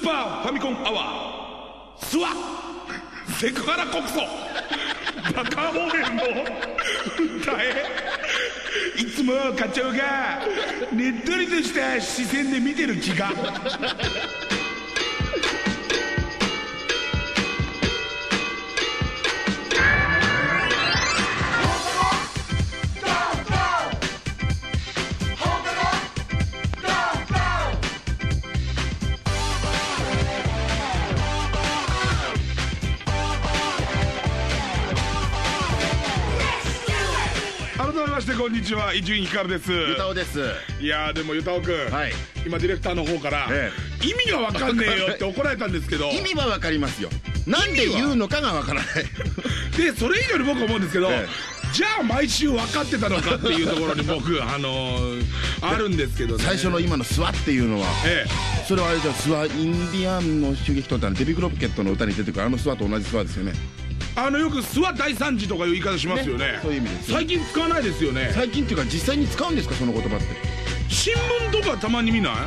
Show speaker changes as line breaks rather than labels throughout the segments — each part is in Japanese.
ーパーファミコンアワースワセクハラ告訴バカモメンの歌えいつも課長がねっとりとした視線で見てる気がんにちは伊集院光です。
ゆたおです。
いやーでもゆたおくん、
はい。
今ディレクターの方から、
え
意味がわかんねえよって怒られたんですけど。
意味はわかりますよ。なんで言うのかがわからない。
でそれ以上に僕思うんですけど、
え
じゃあ毎週分かってたのかっていうところに僕あのーあるんですけどね。
最初の今の「スワ」っていうのは
え
それはあれじゃんスワインディアンの襲撃とってデビクロッケットの歌に出てくるあのスワと同じスワですよね。
えあのよく諏訪大惨事とかいう言い方しますよね。
ねそういう意味ですよ
最近使わないですよね。
最近っていうか実際に使うんですかその言葉って。
新聞とかたまに見ない？
あ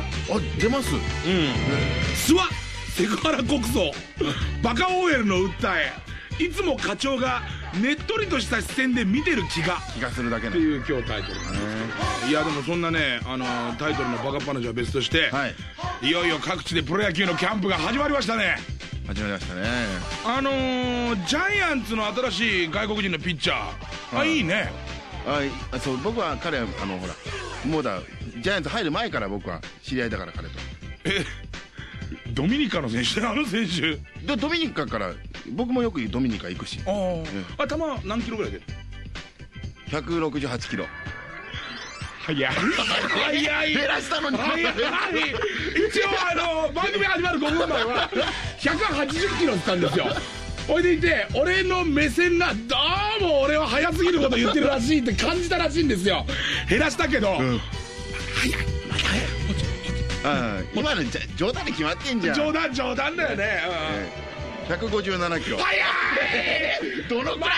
出ます。
うん。諏訪セクハラ告訴。バカ OL の訴え。いつも課長がねっとりとした視線で見てる気が。
気がするだけな
っていう今日タイトルなんですい。やでもそんなねあのタイトルの「バカっ話」は別として、
はい。
いよいよ各地でプロ野球のキャンプが始まりましたね
始まりましたね。
あのー、ジャイアンツの新しい外国人のピッチャー。あ
はい
いいね
あそう僕は彼はあのほらもうだジャイアンツ入る前から僕は知り合いだから彼と。
えドミニカの選手あの選手。
でドミニカから僕もよくドミニカ行くし。
ああ、あ球何キロぐらいで
？168キロ。
早い。早い。
減らしたのに。
早い。一応あの番組始まる5分前は180キロっったんですよ。ほいでいて俺の目線がどうも俺は早すぎること言ってるらしいって感じたらしいんですよ。減らしたけど、
ん。
早いまだ早い。もうちょ
ああ今の冗談で決まってんじゃん。
冗談冗談だよね、
ええ157キロ
うん早い！どのくらい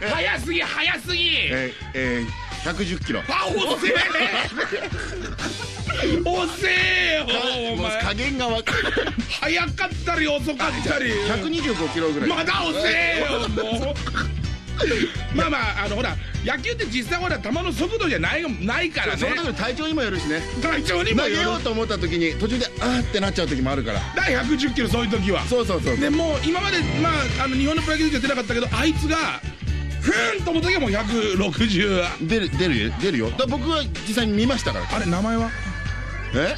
早い早すぎ早すぎ！
えーえー、110キロ。
あ遅え 遅えよお
もう
前
加減が分かる。
早かったり遅かったり。
125キロぐらい。
まだ遅えよもう。まあまああのほら野球って実際ほら球の速度じゃないないからね。
その時の体調にもよるしね。
体調にもよる。
投げようと思った時に途中であーってなっちゃう時もあるから。
第110キロそういう時は。
そうそうそう。
でもう今までまああの日本のプロ野球では出なかったけどあいつがふーんと思った時はもう160
出る出るよ。出るよ。僕は実際に見ましたから。
あれ名前は？
え？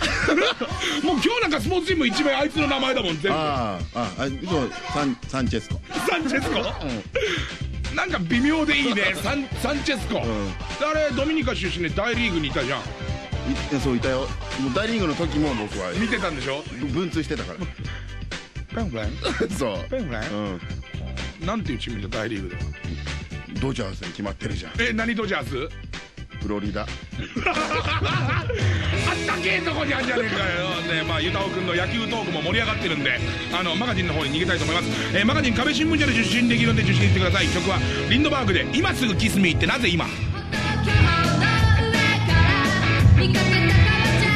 もう今日なんかスポーツチーム一面あいつの名前だもん全部。
あーああそうサンサンチェスコ。
サンチェスコ、なんか微妙でいいね。サンサンチェスコ、
ん。
あれドミニカ出身で大リーグにいたじゃん。
いそういたよ。もう大リーグの時も僕は。
見てたんでしょ？
文通してたから。
ペンフレン？
そう。
ペンフレン、
うん。
なんていうチームだ大リーグでは？
ドジャースに決まってるじゃん。
え何ドジャース？
フロリダ。
あったけえとこにあんじゃねえかよ。ねまあゆたおくんの野球トークも盛り上がってるんであのマガジンの方に逃げたいと思います、えーマガジン壁新聞社で出身できるんで受信してください曲はリンドバーグで「今すぐキスミーってなぜ今」
見かけたからちゃ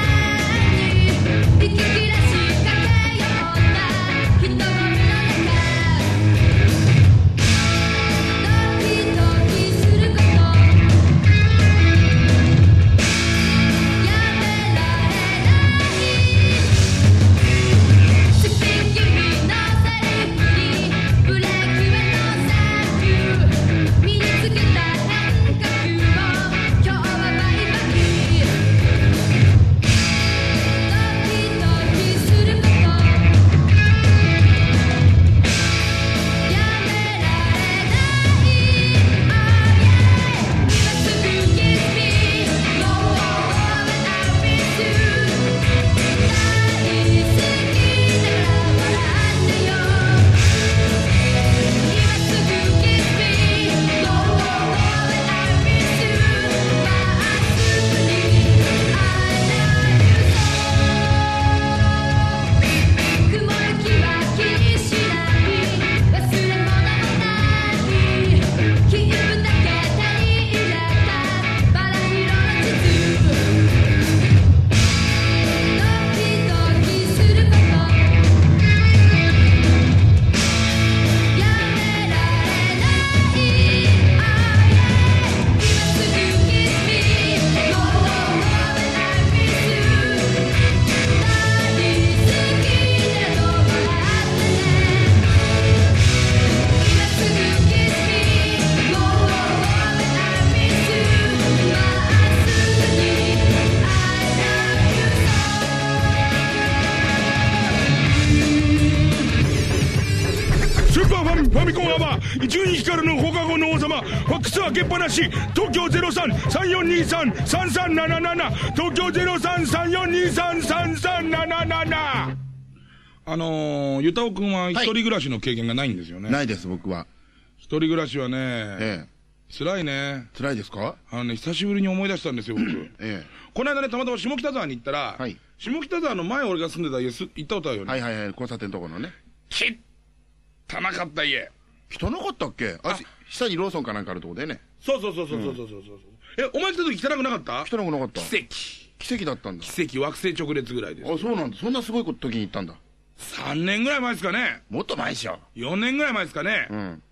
んに
伊集院光の放課後の王様ファックス開けっぱなし東京0334233377東京0334233377あのー、ゆたおくんは一人暮らしの経験がないんですよね。
ないです、僕は。
一人暮らしはね、
ええ。
辛いね。
辛いですか？
あのね、久しぶりに思い出したんですよ、僕。
え
この間ね、たまたま下北沢に行ったら、
はい
下北沢の前俺が住んでた家す行ったことあるよ
え。
ね。
はいはいはい、交差点のところのね。
きっ汚かった家。
人なかったっけ？あ。下にローソンかなんかあるとこでね。
そうそうそうそうそうそうそう、えお前来た時汚くなかった？
汚くなかった。
奇跡。
奇跡だったんだ。
奇跡惑星直列ぐらいです
あそうなんだ。そんなすごい時に行ったんだ。
3年ぐらい前ですかね。
もっと前でしょ。
4年ぐらい前ですかね。
うん。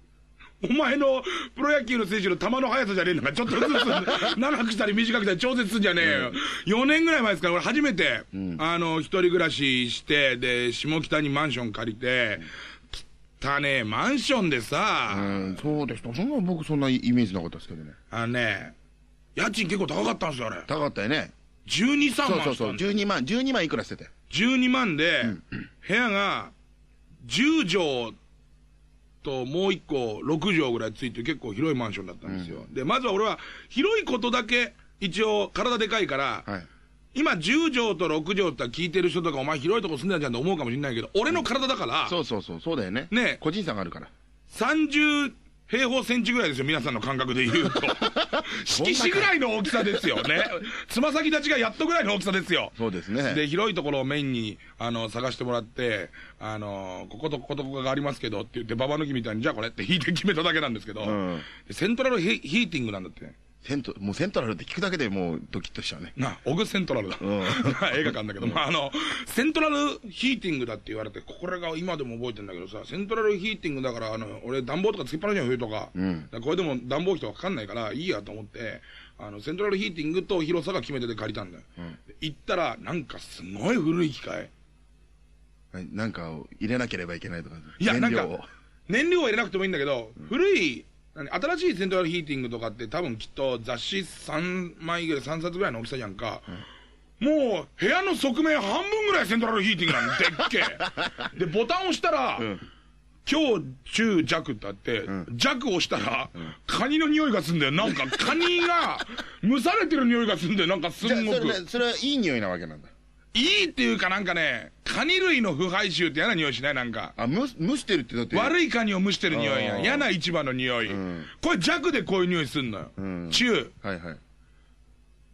お前のプロ野球の選手の球の速さじゃねえんだか。らちょっとずつ 長くしたり短くしたり調節すんじゃねえよ、うん、4年ぐらい前ですか。ら俺初めて、うん、あの一人暮らししてで下北にマンション借りて、うん汚ねえマンションで
う
さ、
ん、そうでした。そんな僕そんなイメージなかったですけどね。
あのね、家賃結構高かったんですよ、あれ。
高かったよね。
12、3
そうそうそう。
万したんだよ
12万、12万いくらしてて。
12万で、部屋が10畳ともう1個6畳ぐらいついて結構広いマンションだったんですよ。で、まずは俺は広いことだけ一応体でかいから、
はい。
今10畳と6畳って聞いてる人とかお前広いとこ住んでたじゃんと思うかもしれないけど、俺の体だから、
そうそうそう。そうだよね。
ねえ
個人差があるから。
30平方センチぐらいですよ、皆さんの感覚で言うと。色紙ぐらいの大きさですよね。つま先立ちがやっとぐらいの大きさですよ。
そうですね。
で、広いところをメインに、あの、探してもらって、あの、こことこことここがありますけどって言って、ババ抜きみたいに、じゃあこれって引いて決めただけなんですけど、
うん
でセントラルヒヒーティングなんだってね。
セント、もうセントラルって聞くだけでもうドキッとしちゃうね。
な、オグセントラルだ。
うん
映画館だけど、まあ、あの、セントラルヒーティングだって言われて、これが今でも覚えてんだけどさ、セントラルヒーティングだから、あの、俺暖房とかつけっぱなしの冬とか、
ん
だからこれでも暖房費とかかかんないから、いいやと思って、あの、セントラルヒーティングと広さが決めてて借りたんだよ。で行ったら、なんかすごい古い機械。
はいなんかを入れなければいけないとか。
いや、なん
燃料を
か、燃料は入れなくてもいいんだけど、古い、何新しいセントラルヒーティングとかって多分きっと雑誌3枚ぐらい、3冊ぐらいの大きさじゃんか。もう、部屋の側面半分ぐらいセントラルヒーティングなんだでっけえ。で、ボタン押したら、強、中、弱ってあって、弱押したら、カニの匂いがすんだよ。なんか、カニが、蒸されてる匂いがすんだよ。なんかすんごく。
それね、それはいい匂いなわけなんだ。
いいっていうかなんかね、カニ類の腐敗臭って嫌な匂いしない？なんか。
あ、蒸す蒸してるってだって。
悪いカニを蒸してる匂いや。
あー。
嫌な市場の匂い、
ん。
これ弱でこういう匂いすんのよ、
ん。
中
はいはい。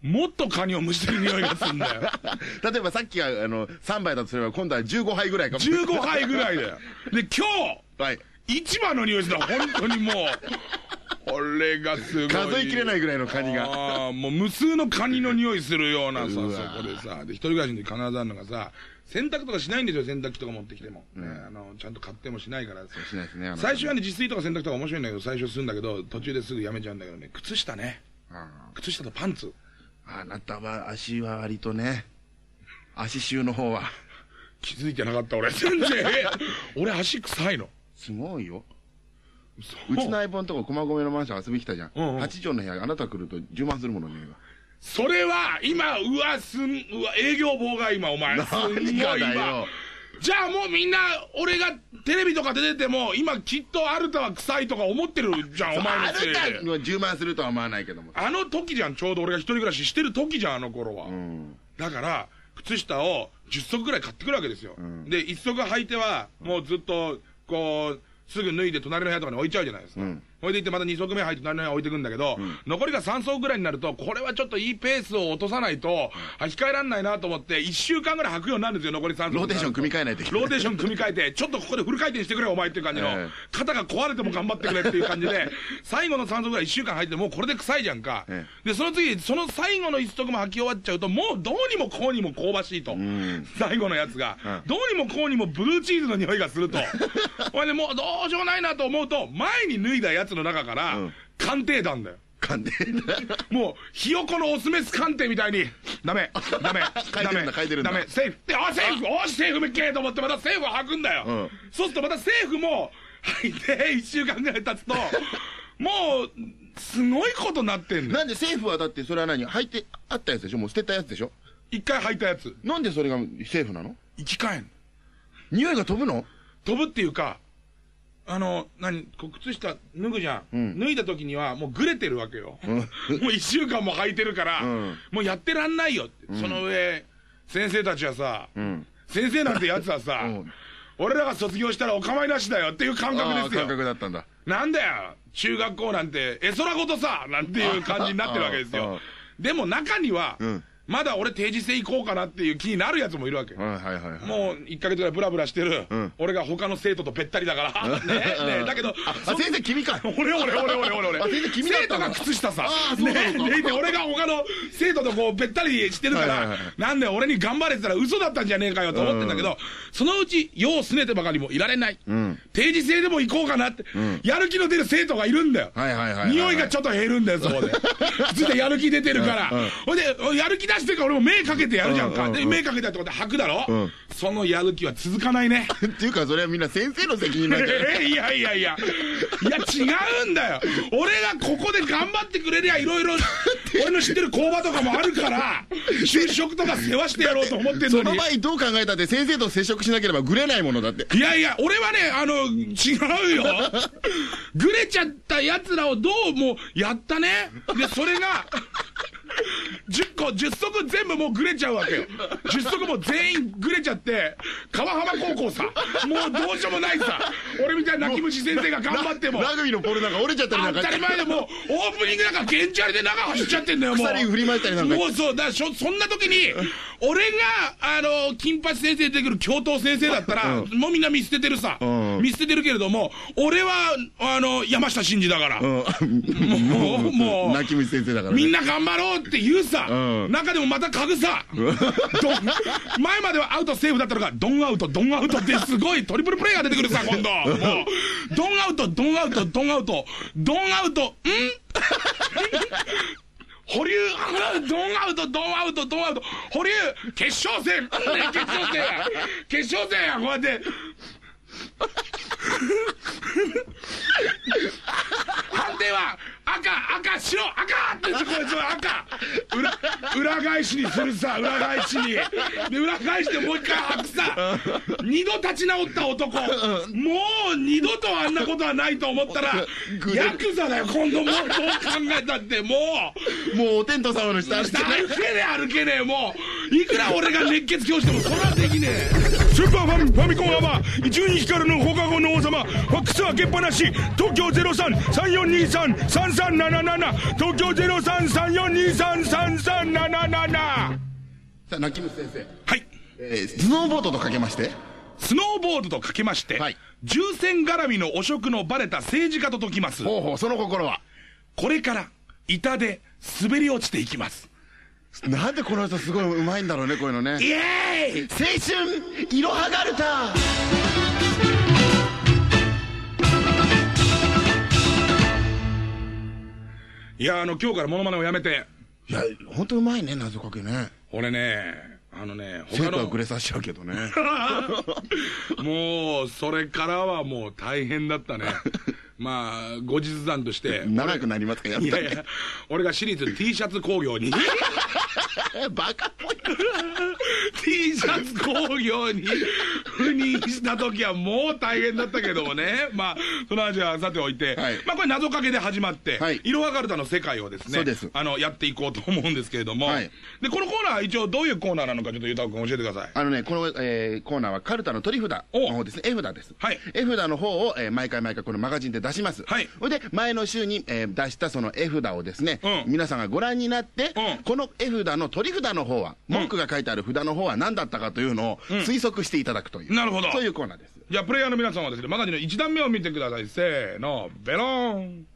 もっとカニを蒸してる匂いがすんだよ。
例えばさっきが、あの、3杯だとすれば、今度は15杯ぐらいかも。
15杯ぐらいだよ。で今
はい。
日市場の匂いするの本当にもう。これがすごい。
数えきれないぐらいのカニが。
あーもう無数のカニの匂いするようなさ。そこでさ。で一人暮らしの時必ずあるのがさ洗濯とかしないんですよ洗濯機とか持ってきても、ねあのちゃんと買ってもしないから。
しないですね。
最初はね自炊とか洗濯とか面白いんだけど最初するんだけど途中ですぐやめちゃうんだけどね。靴下ね。
あ
靴下とパンツ。
ああなたは足は割とね、足臭の方は、
気づいてなかった俺。全然。え俺足臭いの
すごいよ。うちの相棒のとこ、駒込のマンション遊びに来たじゃん。
うんうん
8畳の部屋、あなた来ると充満するものね。
それは今うわすんうわ営業妨害今お前すんごい
何がだ
今
よ。
じゃあもうみんな俺がテレビとか出てても今きっとアルタは臭いとか思ってるじゃんお前
あ
のせいで
なたは充満するとは思わないけども。
あの時じゃんちょうど俺が一人暮らししてる時じゃんあの頃は、
うん。
だから靴下を10足ぐらい買ってくるわけですよ、で1足履いてはもうずっとこうすぐ脱いで隣の部屋とかに置いちゃうじゃないですか、
うん。
ほいでいってまた2足目履いて隣の部屋に置いてくんだけど、残りが3足ぐらいになるとこれはちょっといいペースを落とさないと履き替えられないなと思って1週間ぐらい履くようになるんですよ残り3足
ローテーション組み替えないといけない。
ローテーション組み替えて ちょっとここでフル回転してくれお前っていう感じの、
ええ。
肩が壊れても頑張ってくれっていう感じで 最後の3足ぐらい1週間履いてもうこれで臭いじゃんか、
え
でその次その最後の1足も履き終わっちゃうともうどうにもこうにも香ばしいと、
ん。
最後のやつが、
うん。
どうにもこうにもブルーチーズの匂いがすると。ほいでもうどうしようもないなと思うと前に脱いだやつの中から、
うん。
鑑定団だよ。
勘で。
もう、ひよこのオスメス鑑定みたいに、ダメ、ダメ、
嗅いでるんだ嗅いでるんだ。
ダメ、セーフ。で、あ、セーフおし、セーフめっけえと思ってまたセーフを履くんだよ。
うん。
そうするとまたセーフも履いて、一週間ぐらい経つと、もう、すごいことなってんの。
なんでセーフはだってそれは何？履いてあったやつでしょ？もう捨てたやつでしょ？
一回履いたやつ、
なんでそれがセーフなの？
生き返んの。
匂いが飛ぶの？
飛ぶっていうか、あの、何、靴下脱ぐじゃん,、
ん。
脱いだ時にはもうぐれてるわけよ。もう一週間も履いてるから、
うん。
もうやってらんないよ。って。その上、先生たちはさ、
ん。
先生なんてやつはさ、
うん。
俺らが卒業したらお構いなしだよっていう感覚ですよ。
覚だったんだ。
なんだよ、中学校なんて、絵空ごとさ、なんていう感じになってるわけですよ。でも中には、
うん
まだ俺定時制行こうかなっていう気になるやつもいるわけ。
はいはいはいはい。
もう1ヶ月ぐらいブラブラしてる、
ん。
俺が他の生徒とぺったりだから、ねねだけど、
あ先生君か。
俺俺俺俺俺。俺
あ先生君だったの
生徒が靴下さ。
ああそう
ねで俺が他の生徒とこうべったりしてるから、なんで俺に頑張れてたら嘘だったんじゃねえかよと思ってんだけど、そのうち世を拗ねてばかりもいられない、
ん。
定時制でも行こうかなって、やる気の出る生徒がいるんだよ、
はいはいはいはい
匂いがちょっと減るんだよそこで。普通でやる気出てるから、ほいでやる気出してるから俺も目かけてやるじゃんか、で目かけたとこで吐くだろ、
うん
そのやる気は続かないね
っていうかそれはみんな先生の責任なんじゃない
えいやいやいや、いや違うんだよ。俺がここで頑張ってくれりゃいろいろ、俺の知ってる工場とかもあるから、就職とか世話してやろうと思ってん
その
のに。
場合どう考えたって先生と接触しなければぐれないものだって
いやいや、俺はね、あの、違うよ。ぐれちゃった奴らをどうもやったね？で、それが、10個、10足全部もうぐれちゃうわけよ。10足も全員ぐれちゃって、川浜高校さ、もうどうしようもないさ、俺みたいな泣き虫先生が頑張っても。
ラグビーのポールなんか折れちゃったりなんか。
当たり前でもうオープニングなんかゲンチャリで中走っちゃってんだよもう。
鎖振り回したりなんか。
もうそう。だからしょそんな時に俺があの金八先生出てくる教頭先生だったら、もうみんな見捨ててるさ、
うん。
見捨ててるけれども俺はあの山下真司だから、
うん。
もうもう。
泣き虫先生だからね。
みんな頑張ろうって言うさ、
うん。
中でもまた嗅ぐさ、前まではアウトセーフだったのが、ドンアウト、ドンアウトってすごいトリプルプレイが出てくるさ、今度。もう、ドンアウト、ドンアウト、ドンアウト、ドンアウト、ん？保留、ドンアウト、ドンアウト、ドンアウト、保留、決勝戦、ね決勝戦や、決勝戦や、こうやって。判定は赤、赤、白、赤ってこいつは赤裏裏返しにするさ、裏返しに。で、裏返してもう一回履くさ。二度立ち直った男。もう二度とあんなことはないと思ったら、ヤクザだよ、今度もうどう考えたって、もう。
もうお天道様の下歩
けねえ歩けねえもういくら俺が熱血教師でもそれはできねえ。
スーパーファミファミコンアワー伊集院光の放課後の王様ファックス開けっぱなし東京0334233377東京0334233377
さあ泣き虫先生。
はい。
えースノーボードとかけまして？
スノーボードとかけまして、
はい。
重戦絡みの汚職のバレた政治家と解きます。
ほうほうその心は？
これから板で滑り落ちていきます
なんでこの人すごいうまいんだろうねこういうのね。
イエーイ！
青春いろはがるた。
いやあの今日からモノマネをやめて。
いや本当うまいね謎かけね。
俺ねあのね
生徒は
他の
グレさしちゃうけどね。
もう、それからはもう大変だったね。まあ、後日談として。
長くなりますかやった
いやいや、俺が私立 T シャツ工業に、
バカっぽい
T シャツ工業に赴任した時はもう大変だったけどもね。まあ、その話はさておいて、
はい。
まあこれ謎かけで始まって、
はい。
いろはがるたの世界をですね、あの、やっていこうと思うんですけれども、
はい。
で、このコーナーは一応どういうコーナーなのかちょっとゆうたくん教えてください。
あのね、この、えーコーナーはカルタの取り札の方ですね、絵札です。
はい。
絵札の方を、えー毎回毎回このマガジンで出します。
はい
それで、前の週に、えー出したその絵札をですね、
うん
皆さんがご覧になって、
うん
この絵札の取り札の方は、文句が書いてある札の方は何だったかというのを推測していただくという、
なるほど
そういうコーナーです。
じゃあ、プレイヤーの皆さんはですね、マガジンの1段目を見てください。せーの、ベローン。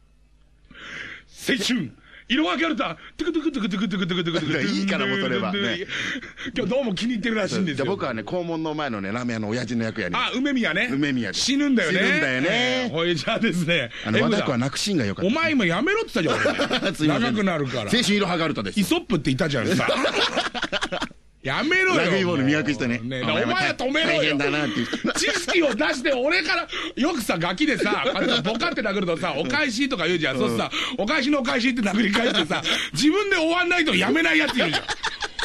青春色分けあるたトゥクトゥクトゥクトゥクトゥクトゥクトゥクトゥク
いいからもうそれはね
今日どうも気に入ってるらしいんですよ。
じゃあ僕はね、校門の前のね、ラーメン屋の親父の役やります。
あ、梅宮ね。
梅宮
死ぬんだよね。
死ぬんだよね
えーほいじゃあですね。
あの、
エムだ
和田君は泣くシーンが良かった
お。前今やめろって言ったじゃん 長くなるから。
青春いろはがるたです
イ。ソップって言ったじゃんさ。やめろよ。
ラグビーボール磨く人ね。
ねお前は止めろよ。
大変だなって。
知識を出して、俺から、よくさ、ガキでさ、ボカって殴るとさ、お返しとか言うじゃん。そうすさ、お返しのお返しって殴り返してさ、自分で終わんないとやめないやついるじゃん。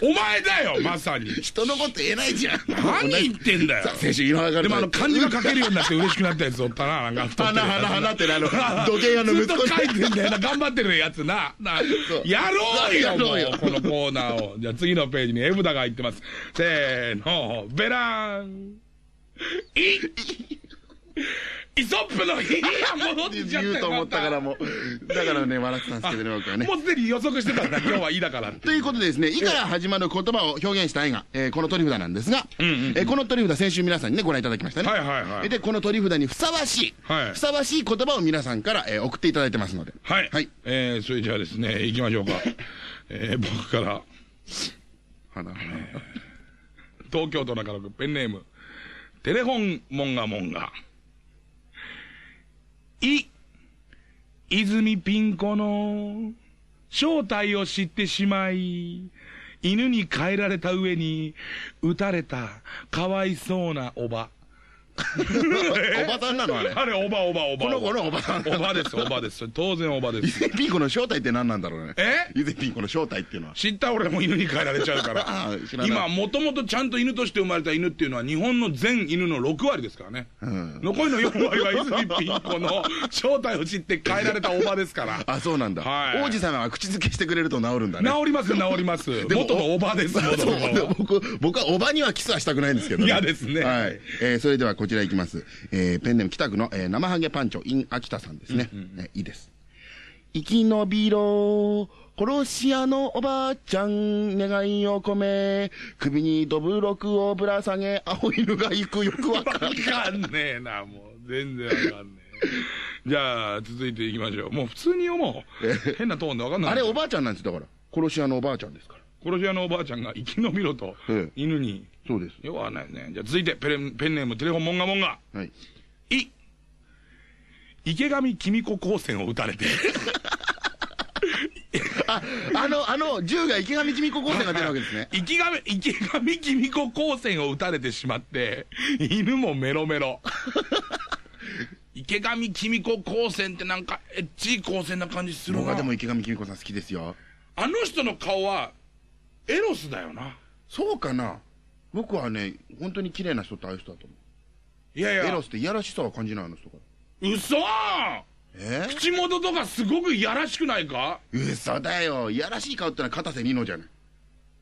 お前だよ まさに。
人のこと言えないじゃん。
何言ってんだよ。
先週井上が
でもあの漢字が書けるようになって嬉しくなったやつおったな なんか
花花花ってあの 土計屋の
ずっ
息子
と書いてんだよな。頑張ってるやつな。な
そう。
やろうよ
やろうよ
もう。このコーナーを。じゃあ次のページに絵札が入ってます。せーの。ベラン。いイソップの日が戻ってちゃっ
言うと思ったからもう。だからね笑ってたんですけどね僕はね。
もうすでに予測してたんだ。今日はいいだから
ということでですね、いから始まる言葉を表現した絵が、えーこの取り札なんですが、えーこの取り札先週皆さんにね、ご覧いただきましたね。
はいはいはい。
で、この取り札にふさわしい、
はい。
ふさわしい言葉を皆さんから、えー送っていただいてますので。
はい、
はい。
えー、それじゃあですね行きましょうか。えー、僕から。
花花
東京都中野区ペンネームテレフォンモンガモンガい泉ピン子の正体を知ってしまい犬に変えられた上に撃たれたかわいそうなおば。
おばさんなのあれ。
あれおばおばおば
この子のおばさん。
おばですおばです。当然おばです。
イゼピンコの正体って何なんだろうね。
え？
イゼピンコの正体っていうのは。
知った俺も犬に変えられちゃうから。今もともとちゃんと犬として生まれた犬っていうのは日本の全犬の6割ですからね、
ん。
残りの4割は泉ピン子の正体を知って変えられたおばですから。
あ、そうなんだ。
はい。
王子様が口づけしてくれると治るんだね。
治ります治ります。
も
元のおばです
僕、僕はおばにはキスはしたくないんですけど
嫌ですね。
はい。えーそれではこちらいきます。えーペンネーム北区の、えー生ハゲパンチョ in 秋田さんですね。ねいいです。生き延びろ、殺し屋のおばあちゃん、願いを込め、首にどぶろくをぶら下げ、青犬が行くよくわか
んねえなもう全然わかんねえじゃあ続いていきましょうもう普通に読もう変なトーンでわかんない
あれおばあちゃんなんですだから。殺し屋のおばあちゃんですから。
殺し屋のおばあちゃんが生き延びろと
ええ
犬に
そうです。
よくわかんないねじゃあ続いてペレンペンネームテレフォンモンガモンガ
はい。
い池上公子光線を撃たれて
あ、あの、あの、銃が池上公子高専が出るわけですね。
池上池上公子光線を撃たれてしまって犬もメロメロ 池上公子光線ってなんかエッチい光線な感じするな
僕はでも池上公子さん好きですよ。
あの人の顔はエロスだよな
そうかな僕はね、本当に綺麗な人ってああいう人だと思う。
いやいや
エロスっていやらしさは感じないあの人から。
嘘
え？
口元とかすごくいやらしくないか？
嘘だよ。いやらしい顔ってのは片瀬美乃じゃない。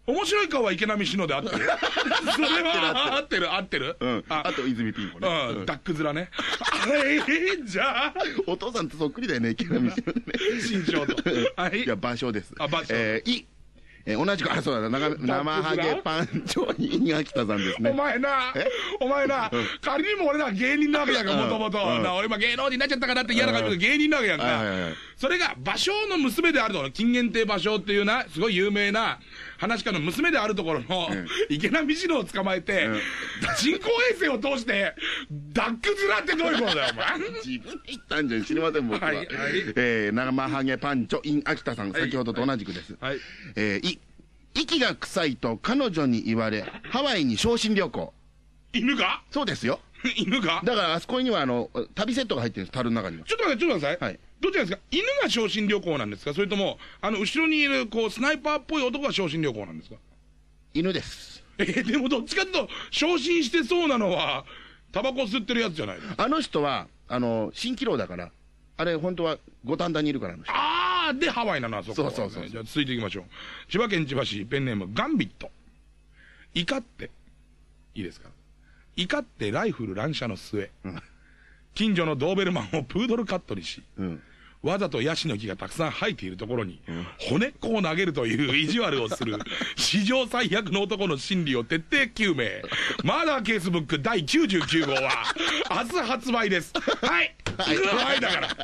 面白い顔は池波志乃で合ってる？それは合ってる合ってる
うん。
あ
あと泉ピン子ね。
うん、
うん
ダック面ね。あれ、じゃあ、
お父さんとそっくりだよね、池上美乃ね。
身長と。はい。
いや、場所です。
あ場所
えー、い。えー同じく、あ、そうだ、長生ハゲパンチョに秋田さんですね。
お前な
え、
お前な、仮にも俺ら芸人なわけやん。か、もともと。俺今芸能人になっちゃったかなって嫌な感じで芸人なわけやんか。それが、芭蕉の娘であると金元亭芭蕉っていうな、すごい有名な、話家の娘であるところの、池波志乃を捕まえて、人工衛星を通して、ダック面ってどういうことだよ、お前。
自分で言ったんじゃん、知りません、僕は。
はいはい
えー、生ハゲパンチョ in 秋田さん、
はい
先ほどと同じくです。
はい。
えー、い。息が臭いと彼女に言われ、ハワイに昇進旅行。
犬が？
そうですよ。
犬が？
だからあそこにはあの、旅セットが入ってるんです、樽の中には。
ちょっと待って、ちょっと待ってください。
はい
どっちなんですか？犬が昇進旅行なんですか？それとも、あの、後ろにいる、こう、スナイパーっぽい男が昇進旅行なんですか？
犬です。
えーでもどっちかというと、昇進してそうなのは、タバコ吸ってるやつじゃないの？
あの人は、あの、蜃気楼だから、あれ本当は五反田にいるからあの人。
あー、で、ハワイなのはそこ。はね
そうそうそうそう。
じゃあ続いていきましょう。千葉県千葉市、ペンネーム、ガンビット。怒って、いいですか？怒ってライフル乱射の末、近所のドーベルマンをプードルカットにし、
うん。
わざとヤシの木がたくさん生えているところに、骨っこを投げるという意地悪をする、史上最悪の男の心理を徹底究明。マーダーケースブック第99号は、明日発売です。はいはい、だから。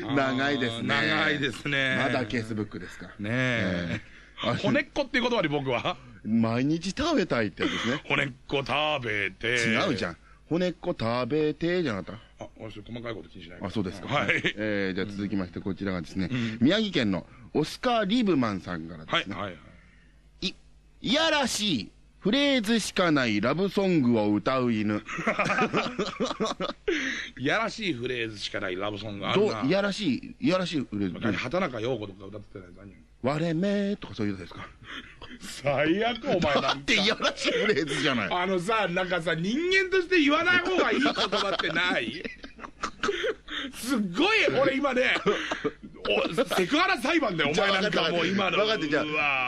長いですね。
長いですね。
まだケースブックですか。
ねえ。
あ
骨っこっていう言葉に僕は、
毎日食べたいってやつですね。
骨っこ食べて。
違うじゃん。骨っこ食べてじゃなかっ
あ、俺それ細かいこと気にしない
あ、そうですか。
はい。
えー、じゃあ続きまして、こちらがですね、宮城県のオスカー・リブマンさんから
はい、
ですね。
はい。
い、いやらしい、フレーズしかないラブソングを歌う犬。
いやらしいフレーズしかないラブソングが あ
ど
るな。
う、いやらしい、いやらしいフレーズ。
昔畑中陽子とか歌ってたやつ何
割れ目とかそういうやつですか？
最悪お前なん
っていやらしいフレーズじゃない。
あのさ、なんかさ、人間として言わない方がいい言葉ってない？すっごい、俺今ね、おセクハラ裁判だよ、お前なんかもう今の。
分かって、じゃ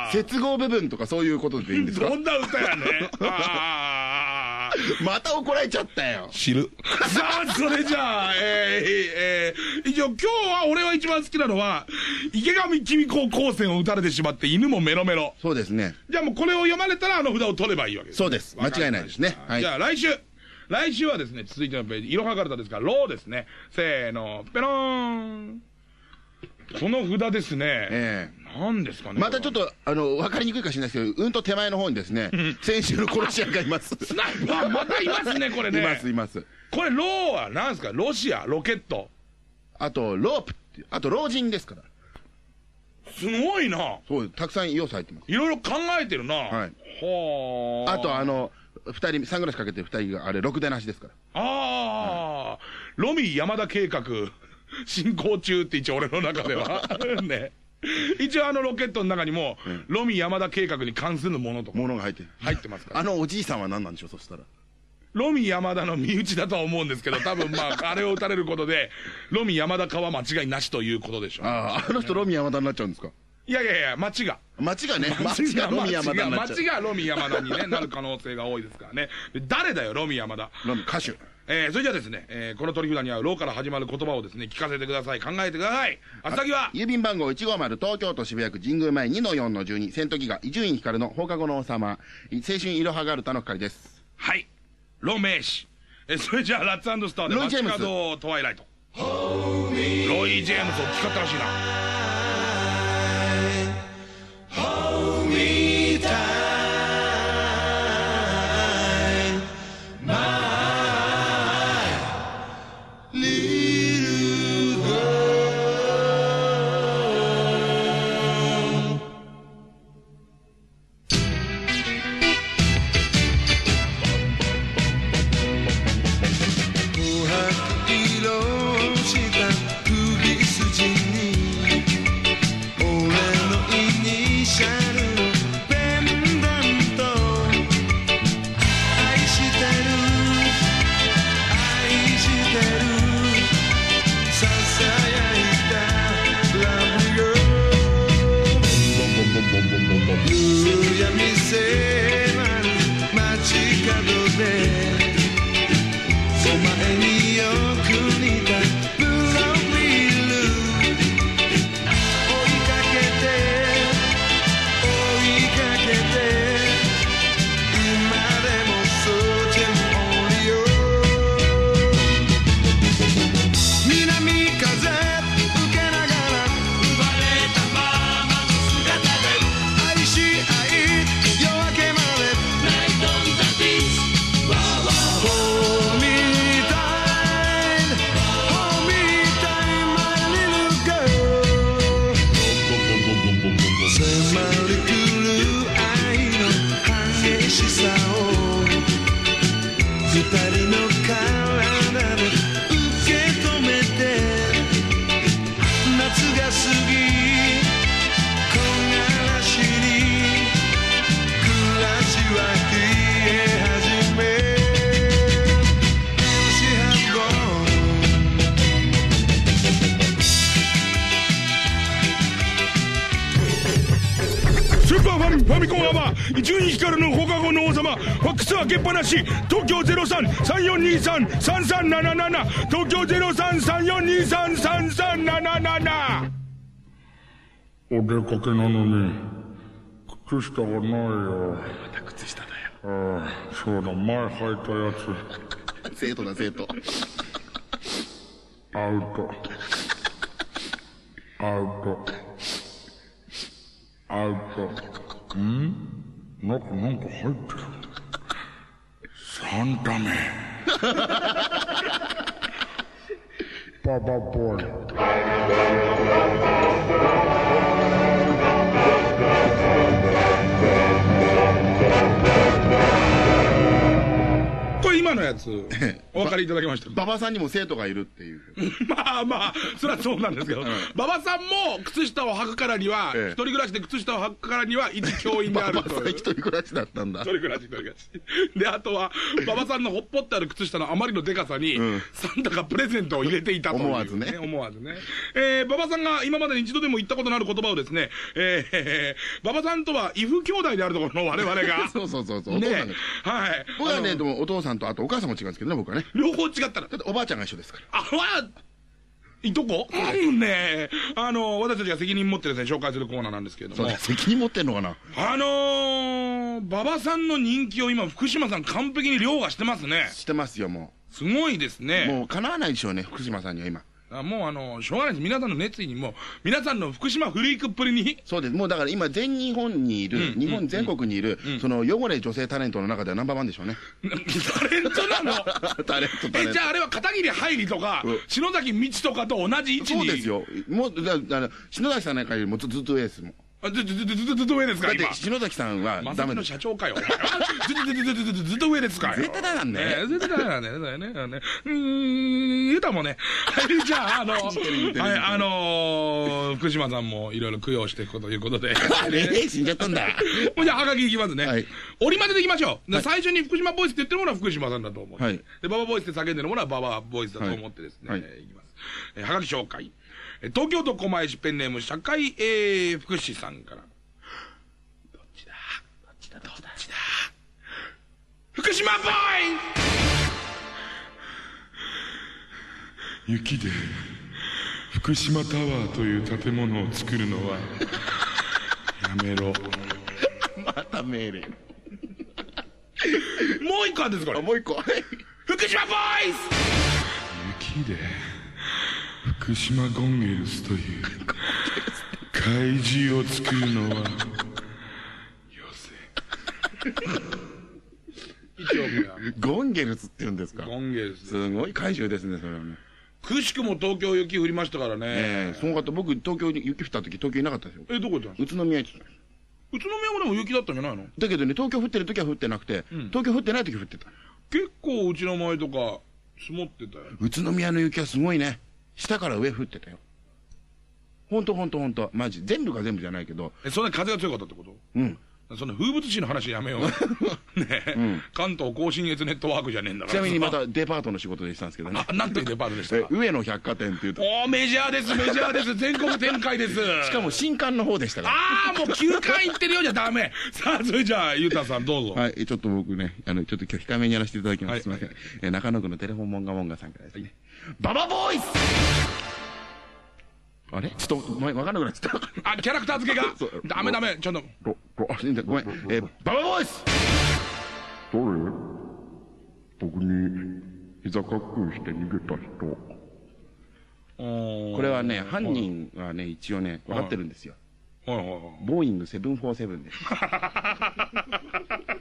あ、接合部分とかそういうことでいいんですか？
どんな歌やね。あー
また怒られちゃったよ。
知る。さあ、それじゃあ、えー、えー、一応今日は俺は一番好きなのは、池上君子光線を打たれてしまって犬もメロメロ。
そうですね。
じゃあもうこれを読まれたらあの札を取ればいいわけです。
そうです。間違いないですね。はい
じ。ゃあ来週。来週はですね、続いてのページ、いろはかるたですから、ローですね。せーの、ペローン。この札ですね。
え
何ですかね。
えまたちょっと、あの、わかりにくいかもしれないですけど、うんと手前の方にですね、先週の殺し屋がいます。
スナイパーまたいますね、これね。
います、います。
これ、ローは何ですか？ロシア、ロケット。
あと、ロープあと、老人ですから。
すごいな。
そう、たくさん要素入ってます。
いろいろ考えてるな。
はい。
はあ。
あと、あの、二人、サングラスかけてる二人が、あれ、ろくでなしですから。
ああ、ロミー山田計画、進行中って一応俺の中では。ね。一応あのロケットの中にも、ロミー山田計画に関するものとか
ものが入ってる。
入ってますから。
あのおじいさんは何なんでしょう、そしたら。
ロミー山田の身内だとは思うんですけど、多分まあ、あれを打たれることで、ロミー山田かは間違いなしということでしょう。
ああ、あの人、ロミ山田になっちゃうんですか？
いやいやいや、町が。
町がね、町がロミ山田になっちゃう。
町がロミー山田に、ね、なる可能性が多いですからね。で誰だよ、ロミー山田？
ロミ歌手。
えー、それじゃあですね、えー、この取り札には、ローから始まる言葉をですね、聞かせてください。考えてください。あつ先は、
郵便番号150東京都渋谷区神宮前2-4-12戦闘機が伊集院光の放課後の王様青春いろはがるたの係です
はい。ロメイシ。えー、それじゃあ、ラッツスターで、
ロイジェームス
トワイライト。ロイ・ジェームスを聞かったらしいな。
2334233377お
出かけなのに靴下がないよ。
また靴下だよ。
ああそうだ前履いたやつ。
生徒だ生徒。
アウト。アウト。アウト。ん？ん中なんか入ってる。サンタメババボーイ
これ今のやつ、お分かりいただけましたか
馬場さんにも生徒がいるっていう。
まあまあ、それはそうなんですけど、馬場さんも靴下を履くからには、
ええ
一人暮らしで靴下を履くからには、一教員であ
馬場さん
るという。
一人暮らしだったんだ
一。人暮らし、一人暮らし。で、あとは、馬場さんのほっぽってある靴下のあまりのデカさに、
ん
サンタがプレゼントを入れていたという、
思わずね
思わずね。えー、馬場さんが今までに一度でも言ったことのある言葉をですね、えー、馬場さんとは、異父兄弟であるところの我々が、
そうそうそうそう。お父さん。
はい。
僕はね、お父さんとあとお母さんも違うんですけどね、僕はね。
両方違ったら。
だっておばあちゃんが一緒ですから。
あ、わいとこ？うんねあの、私たちが責任持ってですね、紹介するコーナーなんですけれども。
責任持ってんのかな？
あのー、馬場さんの人気を今、福島さん完璧に凌駕してますね。
してますよ、も
すごいです
う。
ね。
もう叶わないでしょうね、福島さんには今。
あもうあの、しょうがないです。皆さんの熱意にも、皆さんの福島フリークっぷりに、
そうです。もうだから今、全日本にいる、日本全国にいる、その汚れ女性タレントの中ではナンバーワンでしょうね。
タレントなの？
タレント、タレン
え、
ト
じゃ。ああれは片桐はいりとか
うん、
篠崎道とかと同じ位置に。
そうです。よ。もう、だだ篠崎さんなんかよりもずずっと上ですもん。
あずずずずずずずっと上ですか、
だって
今。
篠崎さんはダメです。
社長かよ、お前は。ずっと上ですかよ。
絶対だなんね
ええ絶対だなんね。だよね。ねうーん、言うたもんね。はい、じゃあ、あの、はい、あのー、福島さんもいろいろ供養していくということで。
あれ死んじゃったんだ。
もうじゃあ、はがきいきますね。
はい
折りまででいきましょう。最初に福島ボイスって言ってるものは福島さんだと思う。
はい
で、ババボイスって叫んでるものはババボイスだと思ってですね。
はいはい
いきます。えーはがき紹介。えー東京都狛江市ペンネーム社会、えー、福祉さんから。どっちだ？どっちだ？どっちだ？福島ボーイ
雪で福島タワーという建物を作るのはやめろ
また命令。
もう一個あるんです、これ。
もう一個。
福島ボーイ
雪で福島ゴンゲルスという怪獣を作るのはよせ
一応目は
ゴンゲルスって言うんですか？
ゴンゲルス。
すごい怪獣ですね、それはね。
くしくも東京雪降りましたからね。
ええすごかった。僕、東京に雪降った時、東京いなかったですよ。
え、どこ行ったんですか？
宇都宮行ってた。
宇都宮もでも雪だったんじゃないの？
だけどね、東京降ってる時は降ってなくて、東京降ってない時降ってた。
結構うちの前とか積もってたよ。
宇都宮の雪はすごいね。下から上降ってたよ。ほんとほんとほんと。マジ。全部が全部じゃないけど。
え、そんなに風が強かったってこと？
うん。
その風物詩の話やめよう。ねえ、関東甲信越ネットワークじゃねえんだから。
ちなみにまたデパートの仕事でしたんですけどね
あ、。なんていうデパートでした？か
え上野百貨店っていうと。
おー、メジャーです、メジャーです。全国展開です。
しかも新刊の方でしたか
ああ、もう9回行ってるようじゃダメ。さあ、それじゃあ、ゆうたさんどうぞ。
ら。はい。ちょっと僕ね、あの、ちょっと今日控えめにやらせていただきます。
はい
すみません。えー中野区のテレフォンモンガモンガさんからですね。ババボーイスあれ？ちょっと、ごめんわかんなくなっちゃった。
あ、キャラクター付けが？ダメダメ。ちょっと。
ごめん。えーババボーイス
誰僕に膝かっこいいして逃げた人
こ
これはね、犯人はね、一応ね、分かってるんですよ。
はいはいはい。
ボーイング747です。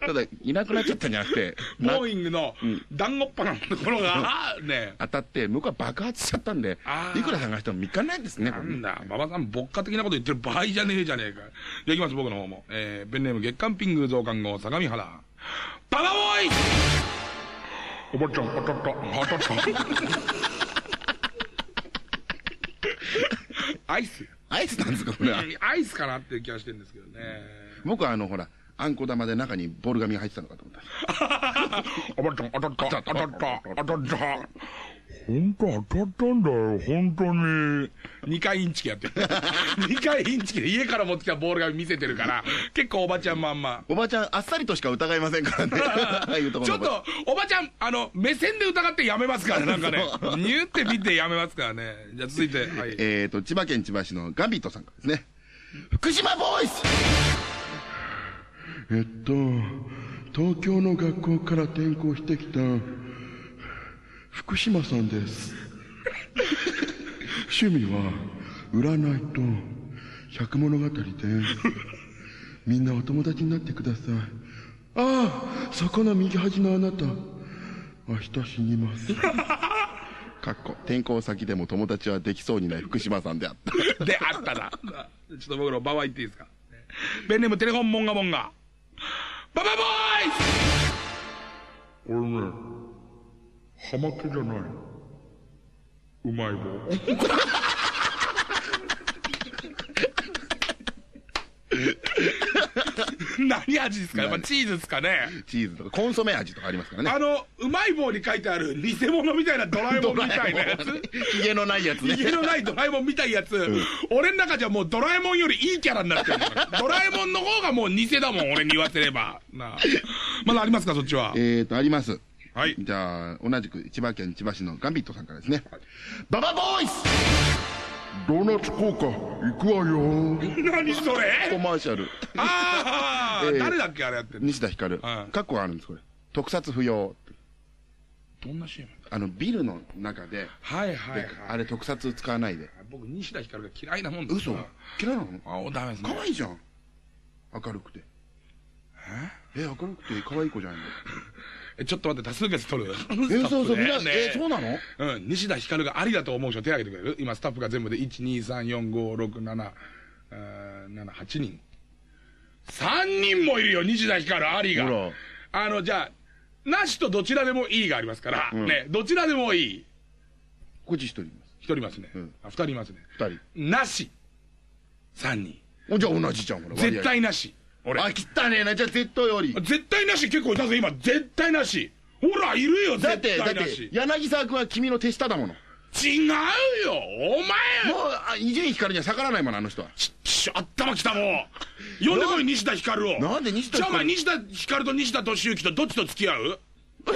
ただ、いなくなっちゃったんじゃなくて、な
ボーイングの団子っぱのところが、ね
当たって、向こうは爆発しちゃったんでいくら探しても見つかんないですね、
なんだ、馬場さん、牧歌的なこと言ってる場合じゃねえじゃねえか。じゃあ行きます、僕の方も。えー、ペンネーム月刊ピング増刊号、相模原。ババボーイ
おばちゃん当たった当たった
アイス。
アイスなんですか、これは。
アイスかなっていう気がしてるんですけどね。
僕はあの、ほら、あんこ玉で中にボール紙が入ってたのかと思った。
おばちゃん当たった当たった当たった本当当たったんだよ本当に
2回インチキやってる。2回インチキで家から持ってきたボールが見せてるから、結構おばちゃんまんま。
おばちゃん、あっさりとしか疑いませんからね。
ちょっと、おばちゃん、あの、目線で疑ってやめますからね、なんかね。
そ
ニューって見てやめますからね。じゃあ続いて、はい。
えーと、千葉県千葉市のガンビットさんからですね。福島ボーイス
えっと東京の学校から転校してきた福島さんです 趣味は占いと百物語でみんなお友達になってくださいああそこの右端のあなた明日死にます
かっこ、転校先でも友達はできそうにない福島さんであった。
で、あったな。ちょっと僕のババ言っていいですか？ペンネームテレフォンモンガモンガ。ババボーイ
俺ね、ハマケじゃない。うまい棒。
何味ですか？やっぱチーズですかね
チーズとか、コンソメ味とかありますからね。
あの、うまい棒に書いてある偽物みたいなドラえもんみたいなやつ
ヒゲのないやつね。
家のないドラえもんみたいやつ、俺の中じゃもうドラえもんよりいいキャラになってるドラえもんの方がもう偽だもん、俺に言わせれば。なあまだありますか、そっちは？
えーと、あります。
はい。
じゃあ、同じく千葉県千葉市のガンビットさんからですね。ババボーイス
ドーナツ効果、行くわよ。
何そ
コ
れ
マーシャル。
ああ、
えー
誰だっけあれやってる
西田ひかる。
はい
カッコがあるんです、これ。特撮不要。
どんな CM?
あの、ビルの中で、
はいはいはい。
あれ特撮使わないで。
僕、西田ひかるが嫌いなもんです
嘘？嫌いなの？
あ、ダメですね。
可愛いじゃん。明るくて。え？明るくて可愛い子じゃん。
え、ちょっと待って、多数決取る？
え、そうそう、みんな、
ね
え、そうなの？
うん、西田ひかるがありだと思う人手挙げてくれる今スタッフが全部で1、2、3、4、5、6、7、えー7、8人。3人もいるよ、西田ひかるありが。あの、じゃあ、なしとどちらでもいいがありますから、
ん
ね、どちらでもいい。
こっち一人います。
一人いますね。
うん
あ、二人いますね。
二
なし。三人。
人。おじゃあ同じじゃん、ほら。
絶。対なし。
俺。あ、汚ねえな。じゃあ絶対より。
絶対なし結構いたぜ、今。絶対なし。ほら、いるよ、絶
だって、だって。柳沢君は君の手下だもの。も
違うよお前
う、あ伊集院光には逆らわないもの、あの人は。
ちち頭きたもう呼んでこい西田ひかるを
なんで西田
じゃあお前
光
西田ひかると西田敏行とどっちと付き合う？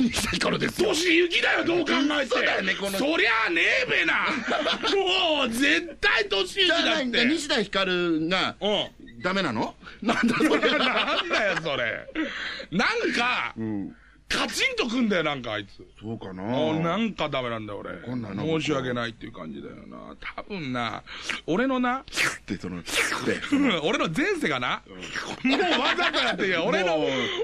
西田光ですよ。
敏行だよどう考えて
嘘だよねこの
そりゃあねえべな もう絶対敏
じゃあ
行だっ
何
て
西田光が
うん
ダメなの？なんだそれ。
なんだよそれなんか、
うん。
カチンとくんだよなんかあいつ
そうかな
なんかダメなんだよ俺
こんなの
申し訳ないっていう感じだよな多分な俺のな
って、その、で、そ
うん
の、
俺の前世がな、もうわざとやってるよ。俺の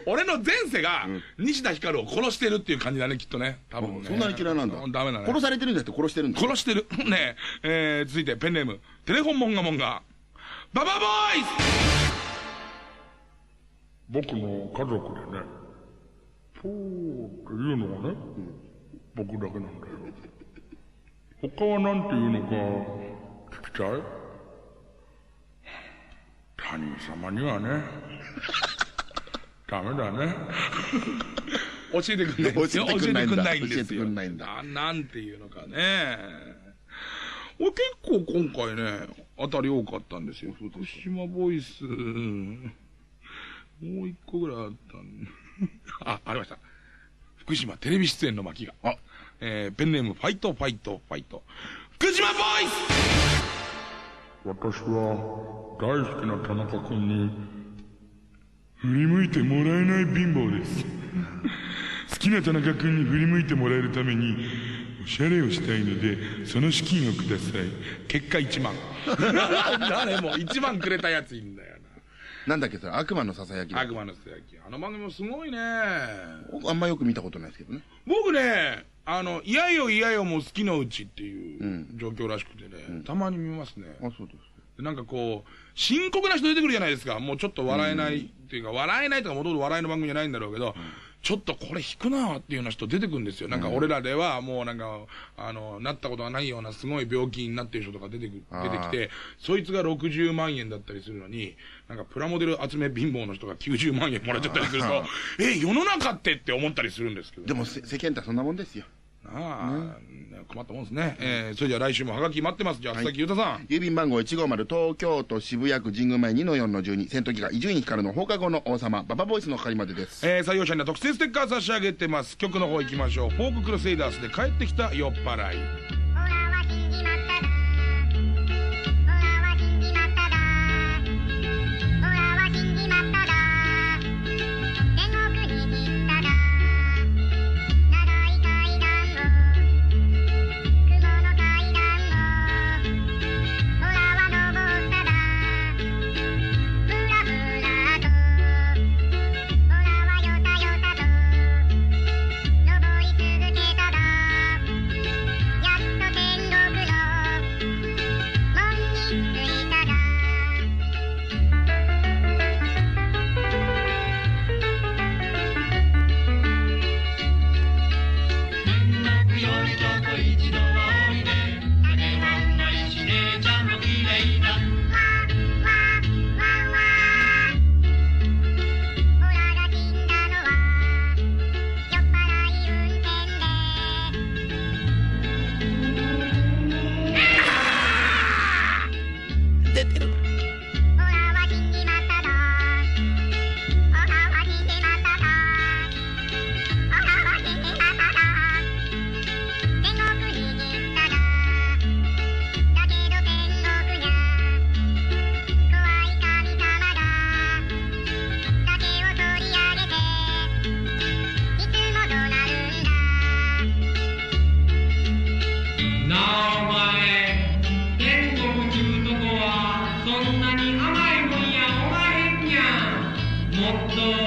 俺の前世が、西田ひかるを殺してるっていう感じだね、きっとね。多分ね。
そんなに嫌いなんだ。
ダメだね。
殺されてるんじゃなくて殺してるんだ。
殺してる。ねえ、えー、続いてペンネーム、テレフォンモンガモンガ。ババボーイ
僕の家族でね、ポーっていうのはね、僕だけなんだよ。他はなんていうのか、聞きたい？他人様にはね、ダメだね。
教えてくんない。
教えてくんないんだ
教えてくんないんですよ。
教えてくんないんだ
ななんていうのかね。俺結構今回ね、当たり多かったんですよ。福島ボイス、もう一個ぐらいあったんね あ、ありました。福島テレビ出演の巻が。
あ
えー、ペンネーム、ファイト、ファイト、ファイト。福島ボイス
私は大好きな田中君に振り向いてもらえない貧乏です好きな田中君に振り向いてもらえるためにおしゃれをしたいのでその資金をください
ス結果1万。誰も1万くれたやついいんだよ
なんだっけ、それ、悪魔のささやき
悪魔の素焼き。あの番組もすごいね。
僕あんまよく見たことないですけどね。
僕ね、あの、いやよいやよも好きのうちっていう
うん
状況らしくてね、たまに見ますね。
あ、そうです。
でなんかこう、深刻な人出てくるじゃないですか。もうちょっと笑えないっていうか、笑えないとか戻る笑いの番組じゃないんだろうけど、ちょっとこれ引くなっていうような人出てくるんですよ。なんか俺らではもうなんか、あの、なったことがないようなすごい病気になってる人とか出てく、出てきて、そいつが60万円だったりするのに、なんかプラモデル集め貧乏の人が90万円もらっちゃったりすると、え、世の中ってって思ったりするんですけど。
でも、せ世間ってそんなもんですよ。
ああ、困ったもんですね。えー、それじゃあ来週もハガキ待ってます。じゃあ、佐々木裕太さん。
郵便番号150東京都渋谷区神宮前2の4の12戦闘機が伊集院光の放課後の王様ババボイスの係までです
えー、採用者には特製ステッカー差し上げてます。曲の方行きましょう。フォーククルセイダースで帰ってきた酔っ払い。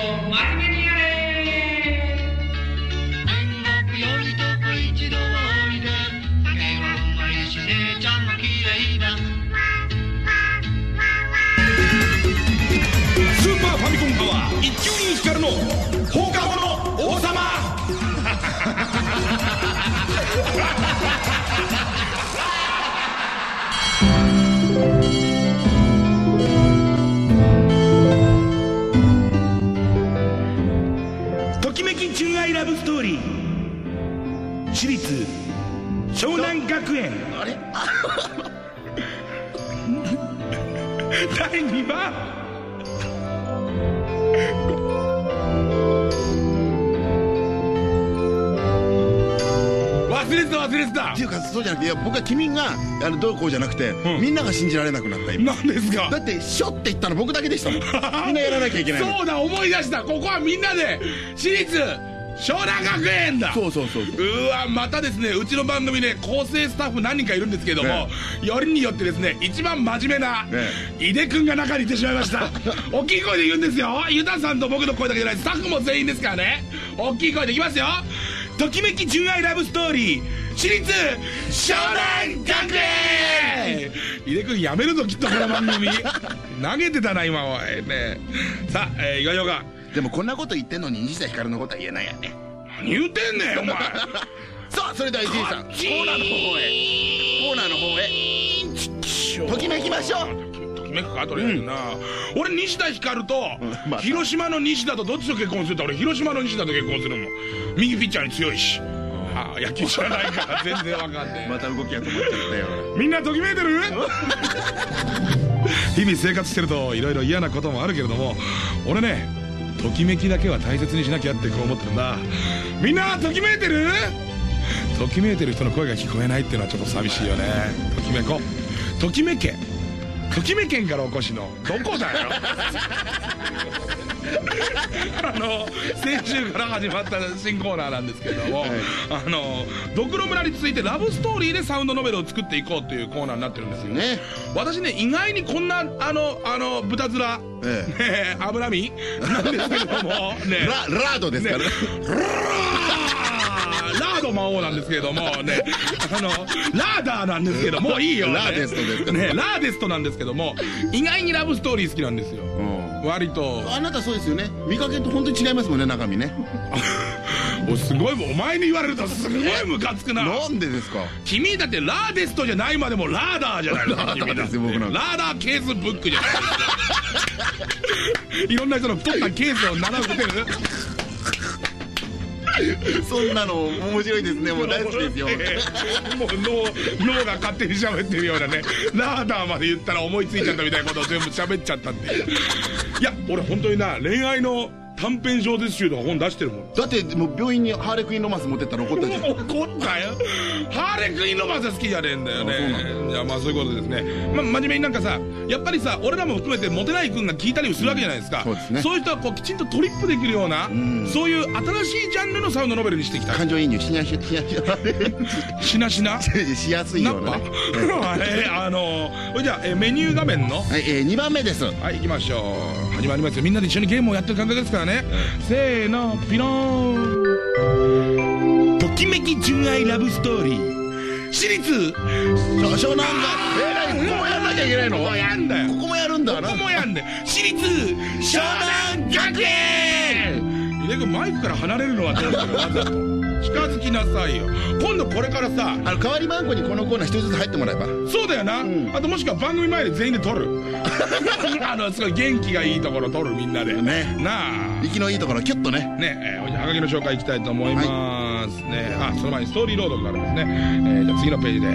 真面目にやれ天国よりとこ一度おいで酒はうまいし姉ちゃんも綺麗だ。
スーパーファミコンパワー一級に光るの私立湘南学園。
あれ？
第2番。忘れてた忘れてた。
っていうかそうじゃなくていや僕は君があのどうこうじゃなくて、
ん。
みんなが信じられなくなった今。
何ですか？
だってしょって言ったの僕だけでしたもん。みんなやらなきゃいけないの
そうだ思い出した。ここはみんなで。私立湘南学園だ。
そうそうそうそう。
うわまたですねうちの番組ね構成スタッフ何人かいるんですけども、よりによってですね一番真面目な
え
井出君が中にいてしまいました。大きい声で言うんですよ。ユタさんと僕の声だけじゃない。スタッフも全員ですからね。大きい声でいきますよ。ときめき純愛ラブストーリー。私立湘南学園。井出君やめるぞきっとこの番組。投げてたな今。おいね。さあ、えー、いきましょうか
でもこんなこと言ってんのに西田ひかるのことは言えないよね。
何言うてんねんお前。
さあそれでは伊集院さんコーナーの方へ。コーナーの方へ。ときめきましょう。
ときめくかとりあえずな、俺西田ひかると、
ん また
広島の西田とどっちと結婚するって俺広島の西田と結婚するもん右ピッチャーに強いし、はあ、野球知らないから。全然わかんね
また動きが止まっちゃったよ。
えみんなときめいてる？日々生活してるといろいろ嫌なこともあるけれども俺ねときめきだけは大切にしなきゃってこう思ってるんだみんなときめいてる？ときめいてる人の声が聞こえないっていうのはちょっと寂しいよね。ときめこ。ときめけ。ときめ県からお越しの。どこだよ？あの先週から始まった新コーナーなんですけれども、あのドクロ村に続いてラブストーリーでサウンドノベルを作っていこうというコーナーになってるんですよ。
ね。
私ね意外にこんなあのあの豚面、
え
ねえ脂身なんですけれどもね
ララードですからね。
ラード魔王なんですけれどもね、あの、ラーダーなんですけども、いいよ、ね。
ラーデストです
ね、ラーデストなんですけども、意外にラブストーリー好きなんですよ。割と。
あなたそうですよね。見かけと本当に違いますもんね中身ね。
おすごい、お前に言われるとすごいムカつくな。
なんでですか？
君だってラーデストじゃないまでもラーダーじゃないの。
ラーダー僕なんか。
ラーダーケースブックじゃない。いろんな人の太ったケースを並べてる
そんなの面白いですね。もう大好きですよ。
もう脳脳が勝手に喋ってるようなね。ラーダーまで言ったら思いついちゃったみたいなことを全部喋っちゃったんでいや俺本当にな恋愛の短編小説集とか本出してるもん。
だってもう病院にハーレクインロマンス持ってったら怒ったじゃん。
怒ったよ。ハーレクインロマンスは好きじゃねえんだよね。いやまあそういうことですね、まあ、真面目になんかさやっぱりさ俺らも含めてモテない君が聞いたりするわけじゃないですか、
そうですね。
いう人はこうきちんとトリップできるような、
ん。
そういう新しいジャンルのサウンドノベルにしていきた。い
感情移入しなししなし
しなしな？
しやすいようなね。
えーあのじゃあ、えーメニュー画面の？
はい、えー、2番目です。
はい行きましょう始まりますよ。みんなで一緒にゲームをやってる感覚ですからね、せーのピローン。ときめき純愛ラブストーリー。私立
湘南がえー、何ここもやんなきゃいけないの？
ここやんだよ。
ここもやるんだな。
ここもやんで私立湘南学園。井出君マイクから離れるのはどうする？わざと近づきなさいよ。今度これからさ
あの代わり番号にこのコーナー一つずつ入ってもらえば？
そうだよな、あともしくは番組前で全員で撮る。あのすごい元気がいいところ撮るみんなで。
ね。
なあ。
生きのいいところキュッとね。
ねえー、はがきの紹介いきたいと思います、ね。あその前にストーリーロードがあるんですね、えーじゃあ次のページで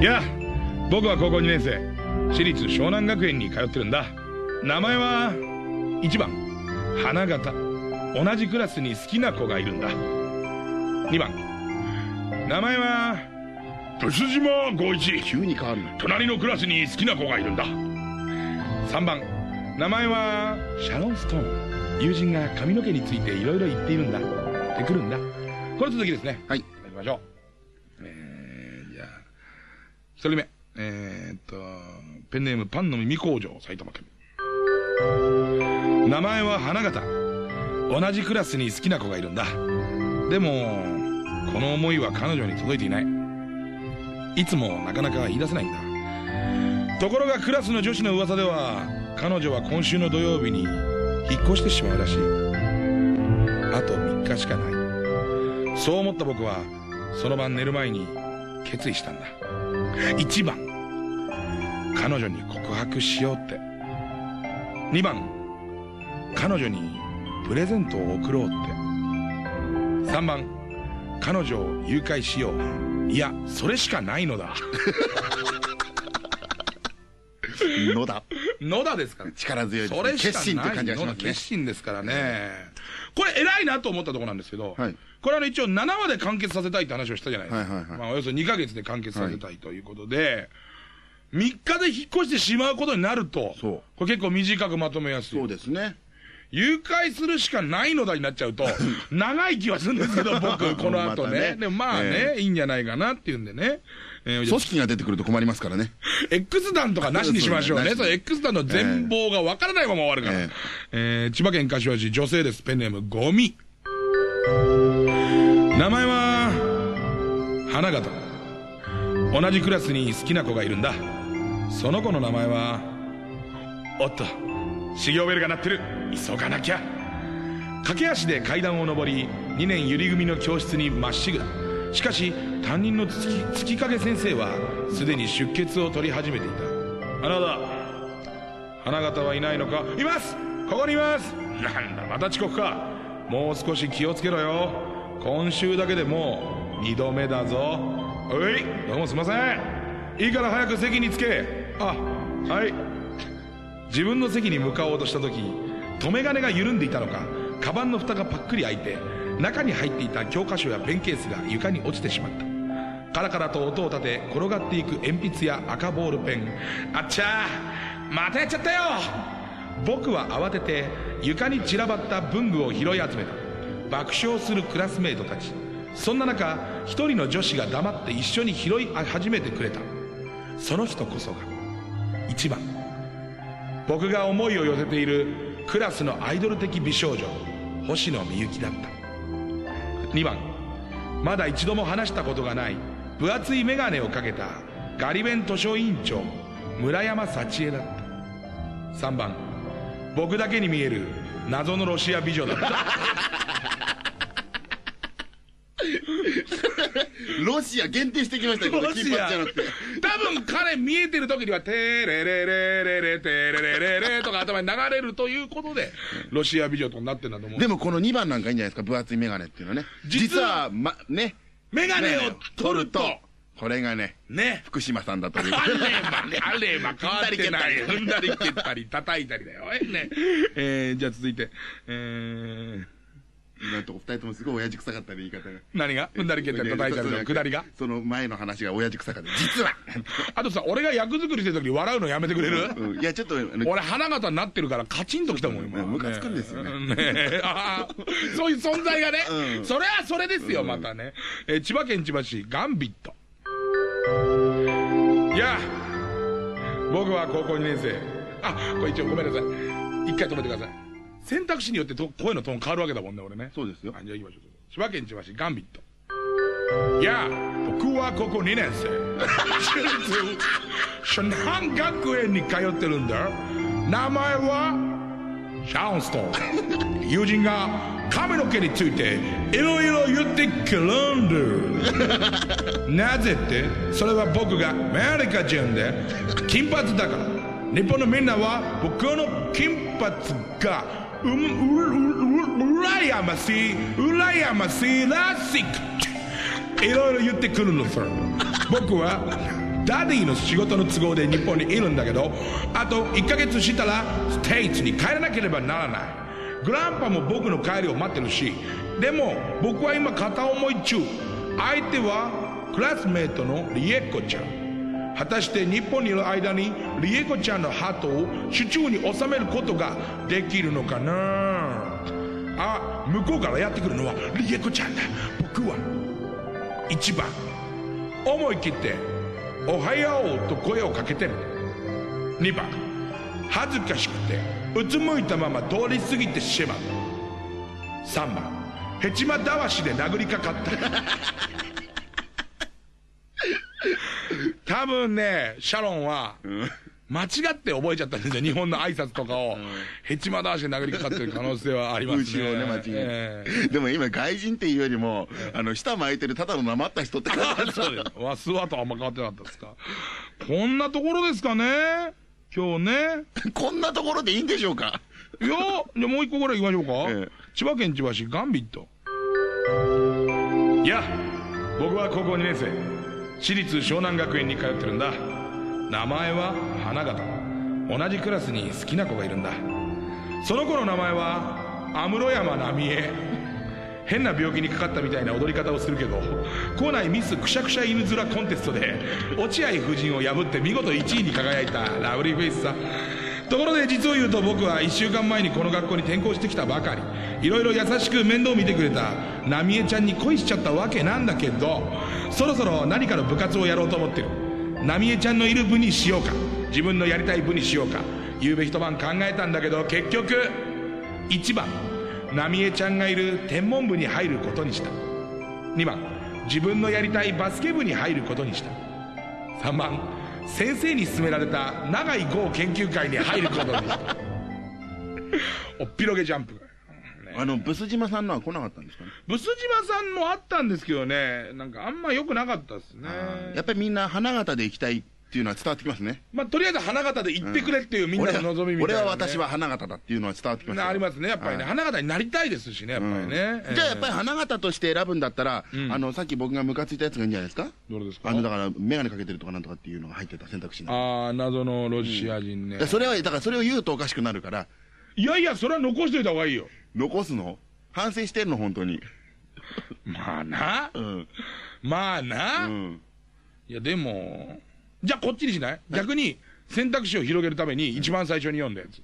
す。いや。僕は高校2年生。私立湘南学園に通ってるんだ。名前は1番。花形。同じクラスに好きな子がいるんだ2番。名前はブス島光一
急に変わるの
隣のクラスに好きな子がいるんだ。3番。名前はシャロン・ストーン。友人が髪の毛についていろいろ言っているんだ。言ってくるんだ。これ続きですね。
はい。
いきましょう。えー、じゃあ一人目。えー、っとペンネームパンの耳工場埼玉県。名前は花形。同じクラスに好きな子がいるんだ。でもこの思いは彼女に届いていない。いつもなかなか言い出せないんだ。ところがクラスの女子の噂では彼女は今週の土曜日に引っ越してしまうらしい。あと3日しかない。そう思った僕はその晩寝る前に決意したんだ。1番。彼女に告白しようって。2番。彼女にプレゼントを贈ろうって。3番。彼女を誘拐しよう。いやそれしかないのだ。
野田。
野田ですから。
力強いですね。
それしかない野田
感じがしますね。
決心ですからね。これ偉いなと思ったところなんですけど、
はい。
これあの一応7話で完結させたいって話をしたじゃないですか、
はいはいはい。
まあ、およそ2ヶ月で完結させたいということで、3日で引っ越してしまうことになると。これ結構短くまとめやすい。
そうですね。
誘拐するしかないのだになっちゃうと、長い気はするんですけど、僕、この後ね。
ね
でもまあね、
え
いいんじゃないかなっていうんでね。えー
組織が出てくると困りますからね。
X 弾とかなしにしましょうね。
そうね
それ X 弾の全貌がわからないまま終わるから。
え
えー千葉県柏市女性です。ペンネームゴミ。名前は、花形。同じクラスに好きな子がいるんだ。その子の名前は、おっと、修行ベルが鳴ってる。急がなきゃ。駆け足で階段を上り2年ゆり組の教室にまっしぐら。しかし担任の月月影先生はすでに出血を取り始めていた。花田花形はいないのか？います！ここにいます！なんだまた遅刻か。もう少し気をつけろよ。今週だけでもう2度目だぞ。おいどうもすいません。いいから早く席につけ。あはい。自分の席に向かおうとした時留め金が緩んでいたのかカバンの蓋がパックリ開いて中に入っていた教科書やペンケースが床に落ちてしまった。カラカラと音を立て転がっていく鉛筆や赤ボールペン。あっちゃーまたやっちゃったよ。僕は慌てて床に散らばった文具を拾い集めた。爆笑するクラスメートたち。そんな中一人の女子が黙って一緒に拾い始めてくれた。その人こそが一番。僕が思いを寄せているクラスのアイドル的美少女星野みゆきだった。2番まだ一度も話したことがない分厚い眼鏡をかけたガリ弁図書委員長村山幸恵だった。3番僕だけに見える謎のロシア美女だった。
ロシア限定してきましたよ、この金髪じゃなくて。
多分彼見えてる時には、テーレレレレレテレレレレとか頭に流れるということで、ロシア美女となってんだと思う。
でもこの2番なんかいいんじゃないですか、分厚いメガネっていうのはね。実はま、ね。
メガネを取ると、
これがね、
ね。
福島さんだという。
あれまね、あれま変わってない。踏んだり蹴ったり、叩いたりだよ。ね。えー、じゃあ続いて、えー、
今のとこ二人ともすごい親父臭かったね、言い方が。
何が？踏んだり蹴ったり叩いたりの下りが？
その前の話が親父臭かった。実は
あとさ、俺が役作りしてる時に笑うのやめてくれる？
うんいや、ちょっと、
俺、花形になってるからカチンときたもん、今。
ねムカつくんですよね
そういう存在がね。
うん
それはそれですよ、またね。えー千葉県千葉市、ガンビット。いや、僕は高校2年生。あ、これ一応ごめんなさい。一回止めてください。選択肢によってと声のトーン変わるわけだもんね、俺ね。
そうですよ
あじゃあ行きましょう。千葉県千葉市、ガンビット。いや、僕はここ2年生。シャン学園に通ってるんだ。名前は、シャウンストン。友人が髪の毛についていろいろ言ってくるんだ。なぜって、それは僕がアメリカ人で金髪だから。日本のみんなは僕の金髪がう、らやましい、うらやましいらしく。いろいろ言ってくるのさ僕はDaddy の仕事の都合で日本にいるんだけどあと1ヶ月したら States に帰らなければならない Grandpa も僕の帰りを待ってるしでも僕は今片思い中相手はクラスメートのリエッコちゃん果たして日本にいる間にリエコちゃんのハートを手中に収めることができるのかな？あ向こうからやってくるのはリエコちゃんだ。僕は1番思い切って「おはよう」と声をかけてみる。2番恥ずかしくてうつむいたまま通り過ぎてしまう。3番ヘチマだわしで殴りかかった。多分ねシャロンは間違って覚えちゃったんですよ。日本の挨拶とかを、ヘチマだわしで殴りかかってる可能性はありますね。
牛をね、間違
え。
でも今、外人っていうよりも、あの、舌巻いてるただのなまった人って感じ
えそうです。わスワとあんま変わってなかったですか？こんなところですかね？今日ね。
こんなところでいいんでしょうか？
いや、じゃあもう一個ぐらい行きましょうか。
ええ。
千葉県千葉市ガンビット。いや、僕は高校2年生。私立湘南学園に通ってるんだ。名前は花形。同じクラスに好きな子がいるんだ。その子の名前は安室山奈美恵。変な病気にかかったみたいな踊り方をするけど校内ミスくしゃくしゃ犬面コンテストで落合夫人を破って見事1位に輝いたラブリーフェイスさところで実を言うと僕は1週間前にこの学校に転校してきたばかり。いろいろ優しく面倒見てくれた奈美恵ちゃんに恋しちゃったわけなんだけどそろそろ何かの部活をやろうと思ってる。奈美恵ちゃんのいる部にしようか。自分のやりたい部にしようか。夕べ一晩考えたんだけど結局1番奈美恵ちゃんがいる天文部に入ることにした。2番自分のやりたいバスケ部に入ることにした。3番先生に勧められた長井豪研究会に入ることに。したおっぴろげジャンプ。
あの、ブス島さんのは来なかったんですかね？
ブス島さんもあったんですけどね。なんかあんま良くなかったですね。
やっぱりみんな花形で行きたいっていうのは伝わってきますね。
まあとりあえず花形で行ってくれっていうみんなの望みみたいな、ね。
俺は私は花形だっていうのは伝わってきますよ
ありますね。やっぱりね、
はい。
花形になりたいですしねやっぱりね、えー
じゃあやっぱり花形として選ぶんだったら、
ん。
あの、さっき僕がムカついたやつがいいんじゃないですか？
どれですか？
あの、だから、メガネかけてるとかなんとかっていうのが入ってた選択肢に。
ああ謎のロシア人ね、
でそれは、だからそれを言うとおかしくなるから、
いやいやそれは残しといた方がいいよ。
残すの？反省してんの本当に。
まあな。
うん。
まあな、
うん。
いやでもじゃあこっちにしない？逆に選択肢を広げるために一番最初に読んだやつ。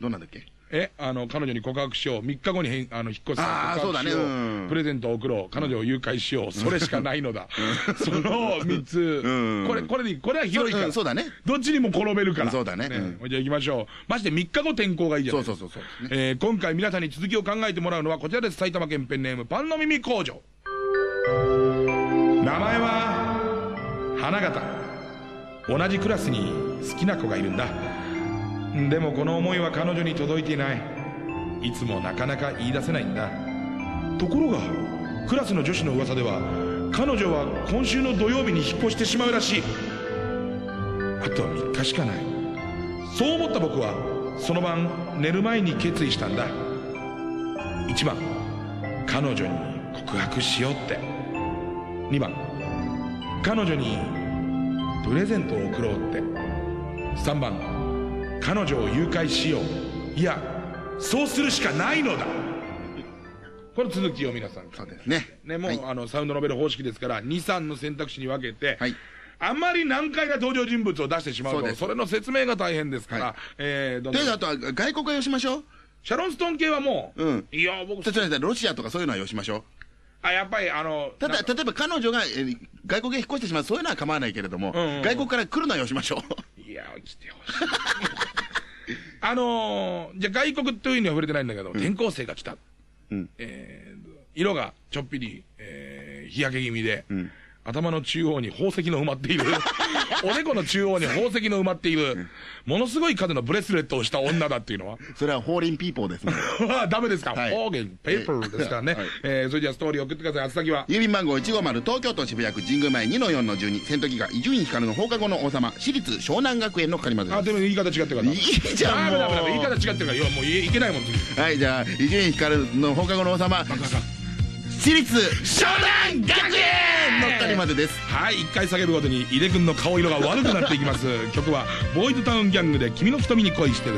どんなんだっけ？
えあの彼女に告白しよう。3日後にへんあの引っ越す。
あー
告白しよ
そうだね。うん。
プレゼントを送ろう。彼女を誘拐しよう。それしかないのだ。その3つ、
うん。
これこれでいいこれは広いから、
うんそうだね。
どっちにも転べるから。
そうだね。うん。
じゃあ行きましょう。まして3日後転校がいいじゃないう
そそうそうそうですね。
えー今回皆さんに続きを考えてもらうのはこちらです。埼玉県ペンネームパンの耳工場。名前は花形同じクラスに好きな子がいるんだ。でもこの思いは彼女に届いていない。いつもなかなか言い出せないんだ。ところがクラスの女子の噂では彼女は今週の土曜日に引っ越してしまうらしい。あと3日しかない。そう思った僕はその晩寝る前に決意したんだ。1番彼女に告白しようって。2番彼女にプレゼントを送ろうって。3番彼女を誘拐しよう。いやそうするしかないのだ。この続きを皆さん。
そうですね。
ね、もう、
はい。
あのサウンドノベル方式ですから23の選択肢に分けて、
はい。
あんまり難解な登場人物を出してしまうと
そ
れの説明が大変ですから、
はい。
えーどんどん。
とりあえずあとは外国はよしましょう。
シャロンストーン系はもう、
うん。
いや僕
ロシアとかそういうのはよしましょう。
あやっぱりあの
ただ、例えば彼女が、えー外国へ引っ越してしまう、そういうのは構わないけれども、
うんうんうん。
外国から来るのはよしましょう。
いや来てほしい。あのーじゃあ外国というには触れてないんだけど、転校生が来た、
うん。
えー色がちょっぴり、えー日焼け気味で、
ん
頭の中央に宝石の埋まっている。おでこの中央に宝石の埋まっている、ものすごい数のブレスレットをした女だっていうのは。
それはホーリンピーポーですね。
ダメですか、
はい。
方言ペーパーですからね、
はい。
えーそれじゃあストーリー送ってください。宛先は。
郵便番号150東京都渋谷区神宮前2の4の12戦闘機が伊集院光の放課後の王様私立湘南学園の係まで
あでも言い方違ってるから。
いいじゃんもう
ダメダメ。ダメ言い方違ってるから。いやもういいけないもん次。
はいじゃあ伊集院光の放課後の王様
バカさん
私立湘南学園の係までです。
はい。一回叫ぶごとに井出君の顔色が悪くなっていきます。曲はボーイズタウンギャングで君の瞳に恋してる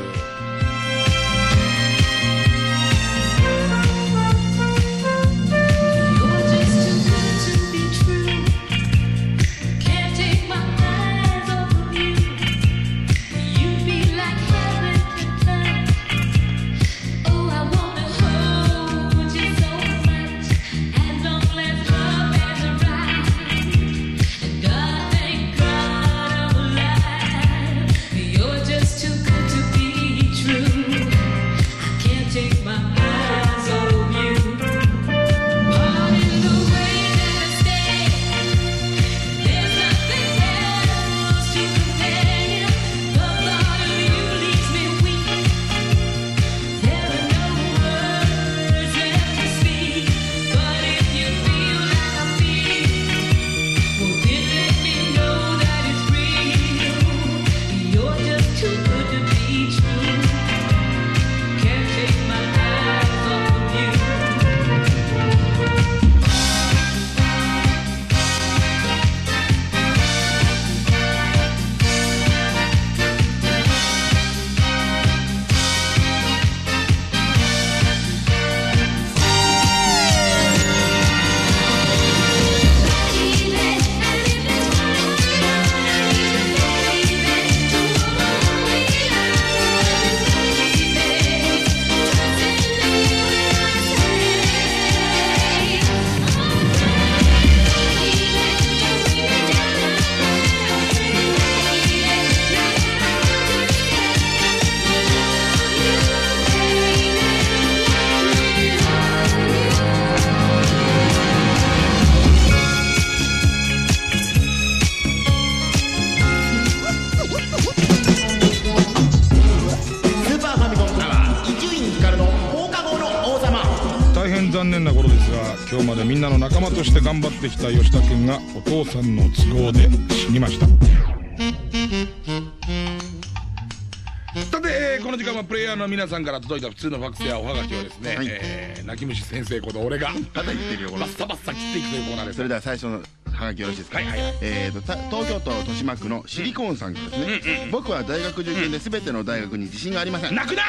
として頑張ってきた吉田君がお父さんの都合で死にました。さて、えーこの時間はプレイヤーの皆さんから届いた普通のファックスやおはがきをですね、
はい。
えー泣き虫先生こと俺が
まだ言ってるよ
バッサバッサ切っていくというコーナーです。
それでは最初のハガキよろしいですか？
はいはいはい。
えーとた東京都豊島区のシリコーンさんからですね、僕は大学受験で全ての大学に自信がありません、
泣くな！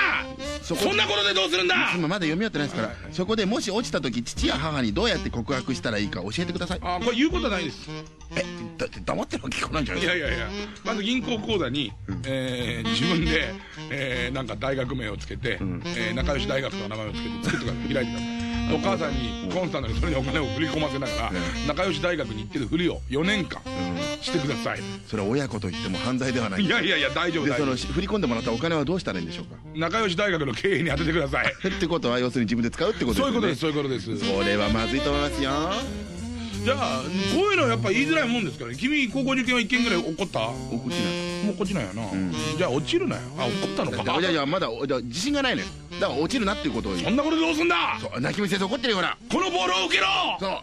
そ
んなことでどうするんだ？
今まだ読み終わってないですから、そこでもし落ちた時父や母にどうやって告白したらいいか教えてください。
あこれ言うことはないです。
えだって黙ってるわけ聞こないんじゃないですか？
いやいやいやまず銀行口座に、えー自分で、えーなんか大学名をつけて、えー仲良し大学の名前をつけて作ってください。開いてくださいお母さんにコンスタントにそれにお金を振り込ませながら、仲良し大学に行ってるふりを4年間してください、
それは親子と言っても犯罪ではない。
いやいやいや大丈夫
でその振り込んでもらったお金はどうしたらいいんでしょうか？
仲良し大学の経営に当ててください。
ってことは要するに自分で使うってことですよね。
そういうことですそういうことです。
それはまずいと思いますよ
じゃあこういうのはやっぱ言いづらいもんですからね。君高校受験は1件ぐらい怒った？も
怒ってないう
こっちなん。やな、じゃあ落ちるなよ。あ怒ったのか
いやいやまだ自信がないのよ。だから落ちるなっていうことを言
そんなことでどうすんだ
う泣き虫先生怒ってるよほら
このボールを受けろ
そう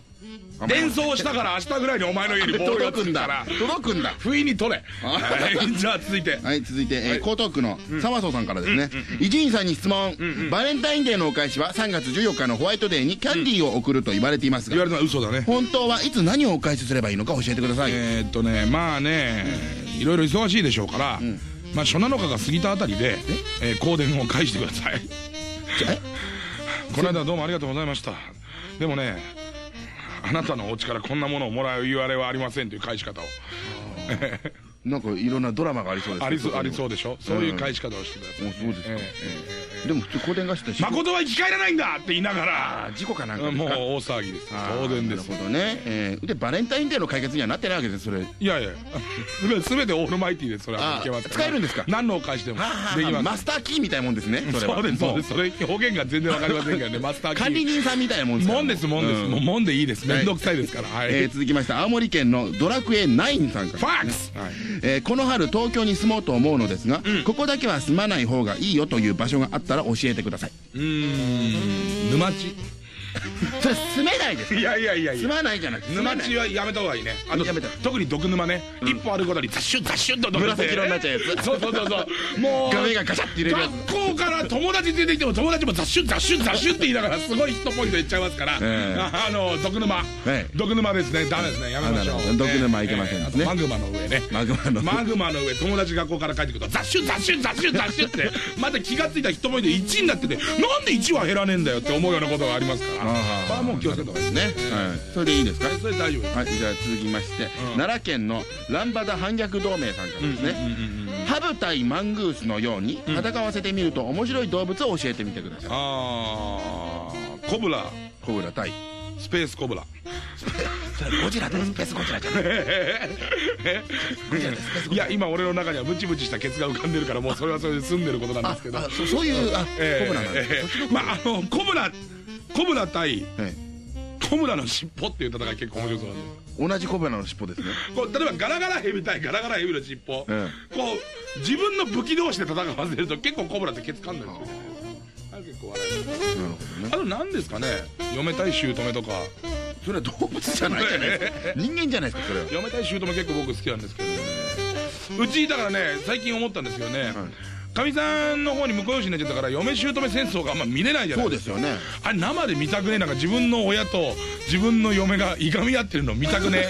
伝送したから明日ぐらいにお前の家に
届くんだ。届くんだ。
不意に取れ。
あ
はいじゃあ続いて。
はい続いて、え江東区の沢荘さんからですね。伊集院さんに質問、バレンタインデーのお返しは3月14日のホワイトデーにキャンディーを送ると言われていますが、
言われたのは嘘だね。
本当はいつ何をお返しすればいいのか教えてください、
えーっとねまあねいろいろ忙しいでしょうから、まあ初七日が過ぎたあたりで、え？ー香典を返してください。この間はどうもありがとうございました。でもねあなたのお家からこんなものをもらう言われはありませんという返し方を。
なんかいろんなドラマがありそうですね
ありそうあり
う
そうでしょ？そういう返し方をしてください、
おそうですか。
え
でも普通香典貸して
え誠は生き返らないんだって言いながら。
あ事故かなんか
もう大騒ぎです。当然です
なるほどね、えーでバレンタインデーの解決にはなってないわけですそれ。
いやいや。すべてオールマイティーでそれは。いけます
使えるんですか？
何のお返しでも。できます。
マスターキーみたいなもんですねそれは。
そうですそうです。
も
それ表現が全然わかりませんけどねマスターキー。
管理人さんみたいなもんです
もんですもんです、
うん。
もんでいいです。
はい
面倒くさいですから。はい、
えー続きまして青森県のドラクエ9さんから。
ファックス、
この春東京に住もうと思うのですが、ここだけは住まない方がいいよという場所があったら教えてください。う
ーん。沼地
それ住めないです
いやいやいやいや。
住まないじゃなくて
沼地はやめた方がいいね。あと
やめた。
特に毒沼ね、一歩歩くことにザッシュザッシュッと毒
紫色になっちゃうやつ。
そうそうそうそう。もう
画面がガチャって入れるやつ。
学校から友達出てきても友達もザッシュザッシュザッシュって言いながらすごいヒットポイントいっちゃいますから、
ええ。
あの毒沼、
ええ。
毒沼ですね。ダメですね。やめましょう。
毒沼いけませんね。
マグマの上ね。
マグマの
マグマの上友達学校から帰ってくるとザッシュザッシュザッシュザッシュってまた気がついたヒットポイント1になっててなんで1は減らねえんだよって思うようなことがありますからこれはもう気をつけた方がいいです
ね、はい、それでいいですか？
それ大丈夫です。
はい、じゃあ続きまして、奈良県のランバダ反逆同盟さんからですね、ハブ対マングースのように戦わせてみると面白い動物を教えてみてください、
あー。コブラ。
コブラ対？
スペースコブラ。
ゴジラ対スペースゴジラじゃない。
いや今俺の中にはムチムチしたケツが浮かんでるからもうそれはそれで済んでることなんですけど
あそそういうあ、
ええ
コブラなんです、
まああのコブラコブラ対
はい
コブラの尻尾っていう戦い結構面白そうなんで
同じコブラの尻尾ですね。
こう例えばガラガラヘビ対ガラガラヘビの尻尾、
え
こう自分の武器同士で戦わせると結構コブラってケツ噛んだりする。あれ結構笑い
なるほどね。
あと何ですかね？嫁対姑とか。
それは動物じゃないじゃないですか。人間じゃないですかそれは。
嫁対姑結構僕好きなんですけどね。うちだからね最近思ったんですよねかみ、さんの方に婿養子になっちゃったから嫁姑戦争があんま見れないじゃないでか。
そうですすよね。
あれ生で見たくねえなんか自分の親と自分の嫁がいがみ合ってるの見たくねえ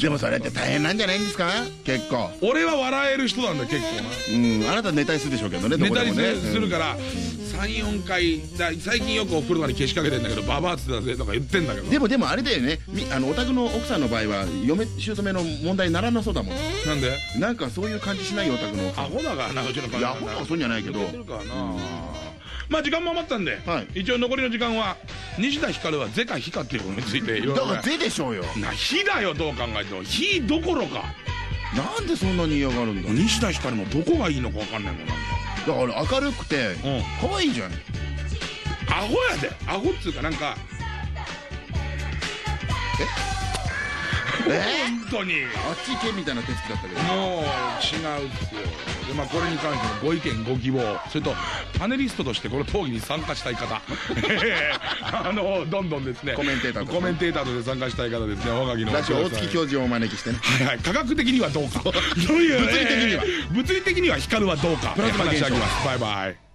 でもそれって大変なんじゃないんですか？結構。
俺は笑える人なんだ結構な。
うんあなたネタにするでしょうけどねど
寝たりす
こでもね。
るするから34回だ最近よくお風呂場にけしかけてんだけどババアっつってたぜとか言ってんだけど。
でもでもあれだよね。みあのお宅の奥さんの場合は嫁姑の問題にならなそうだもん。
なんで？
なんかそういう感じしないよお宅の奥さん。
アホだからなうちの
いやほんとはそうじゃないけど。
言ってるからなまあ時間も余ったんで、
はい。
一応残りの時間は西田ひかるはゼかヒかっていうことについて いろいろ。
だから「ぜ」でしょうよ。
な火だよどう考えても。火どころか。
なんでそんなに嫌がるんだ
西田ひかるもどこがいいのか分かんないもんなんか
だから明るくて
うん。
可愛いじゃん。
アホやで。アホっつうかなんか本当に。
あっち行けみたいな手つきだったけど。
もう違うっすよ。で、まあ、これに関してのご意見ご希望それとパネリストとしてこの討議に参加したい方。え ーあのどんどんですね。
コメンテーターと
コメンテーターとして参加したい方ですねおはがきの。
ラジオ大
ください
月教授をお招きしてね。
はいはい。科学的にはどうか。どういう
物理的には。
え ー物理的には光はどうか。
プラズマ現象。
話し上げます。バイバイ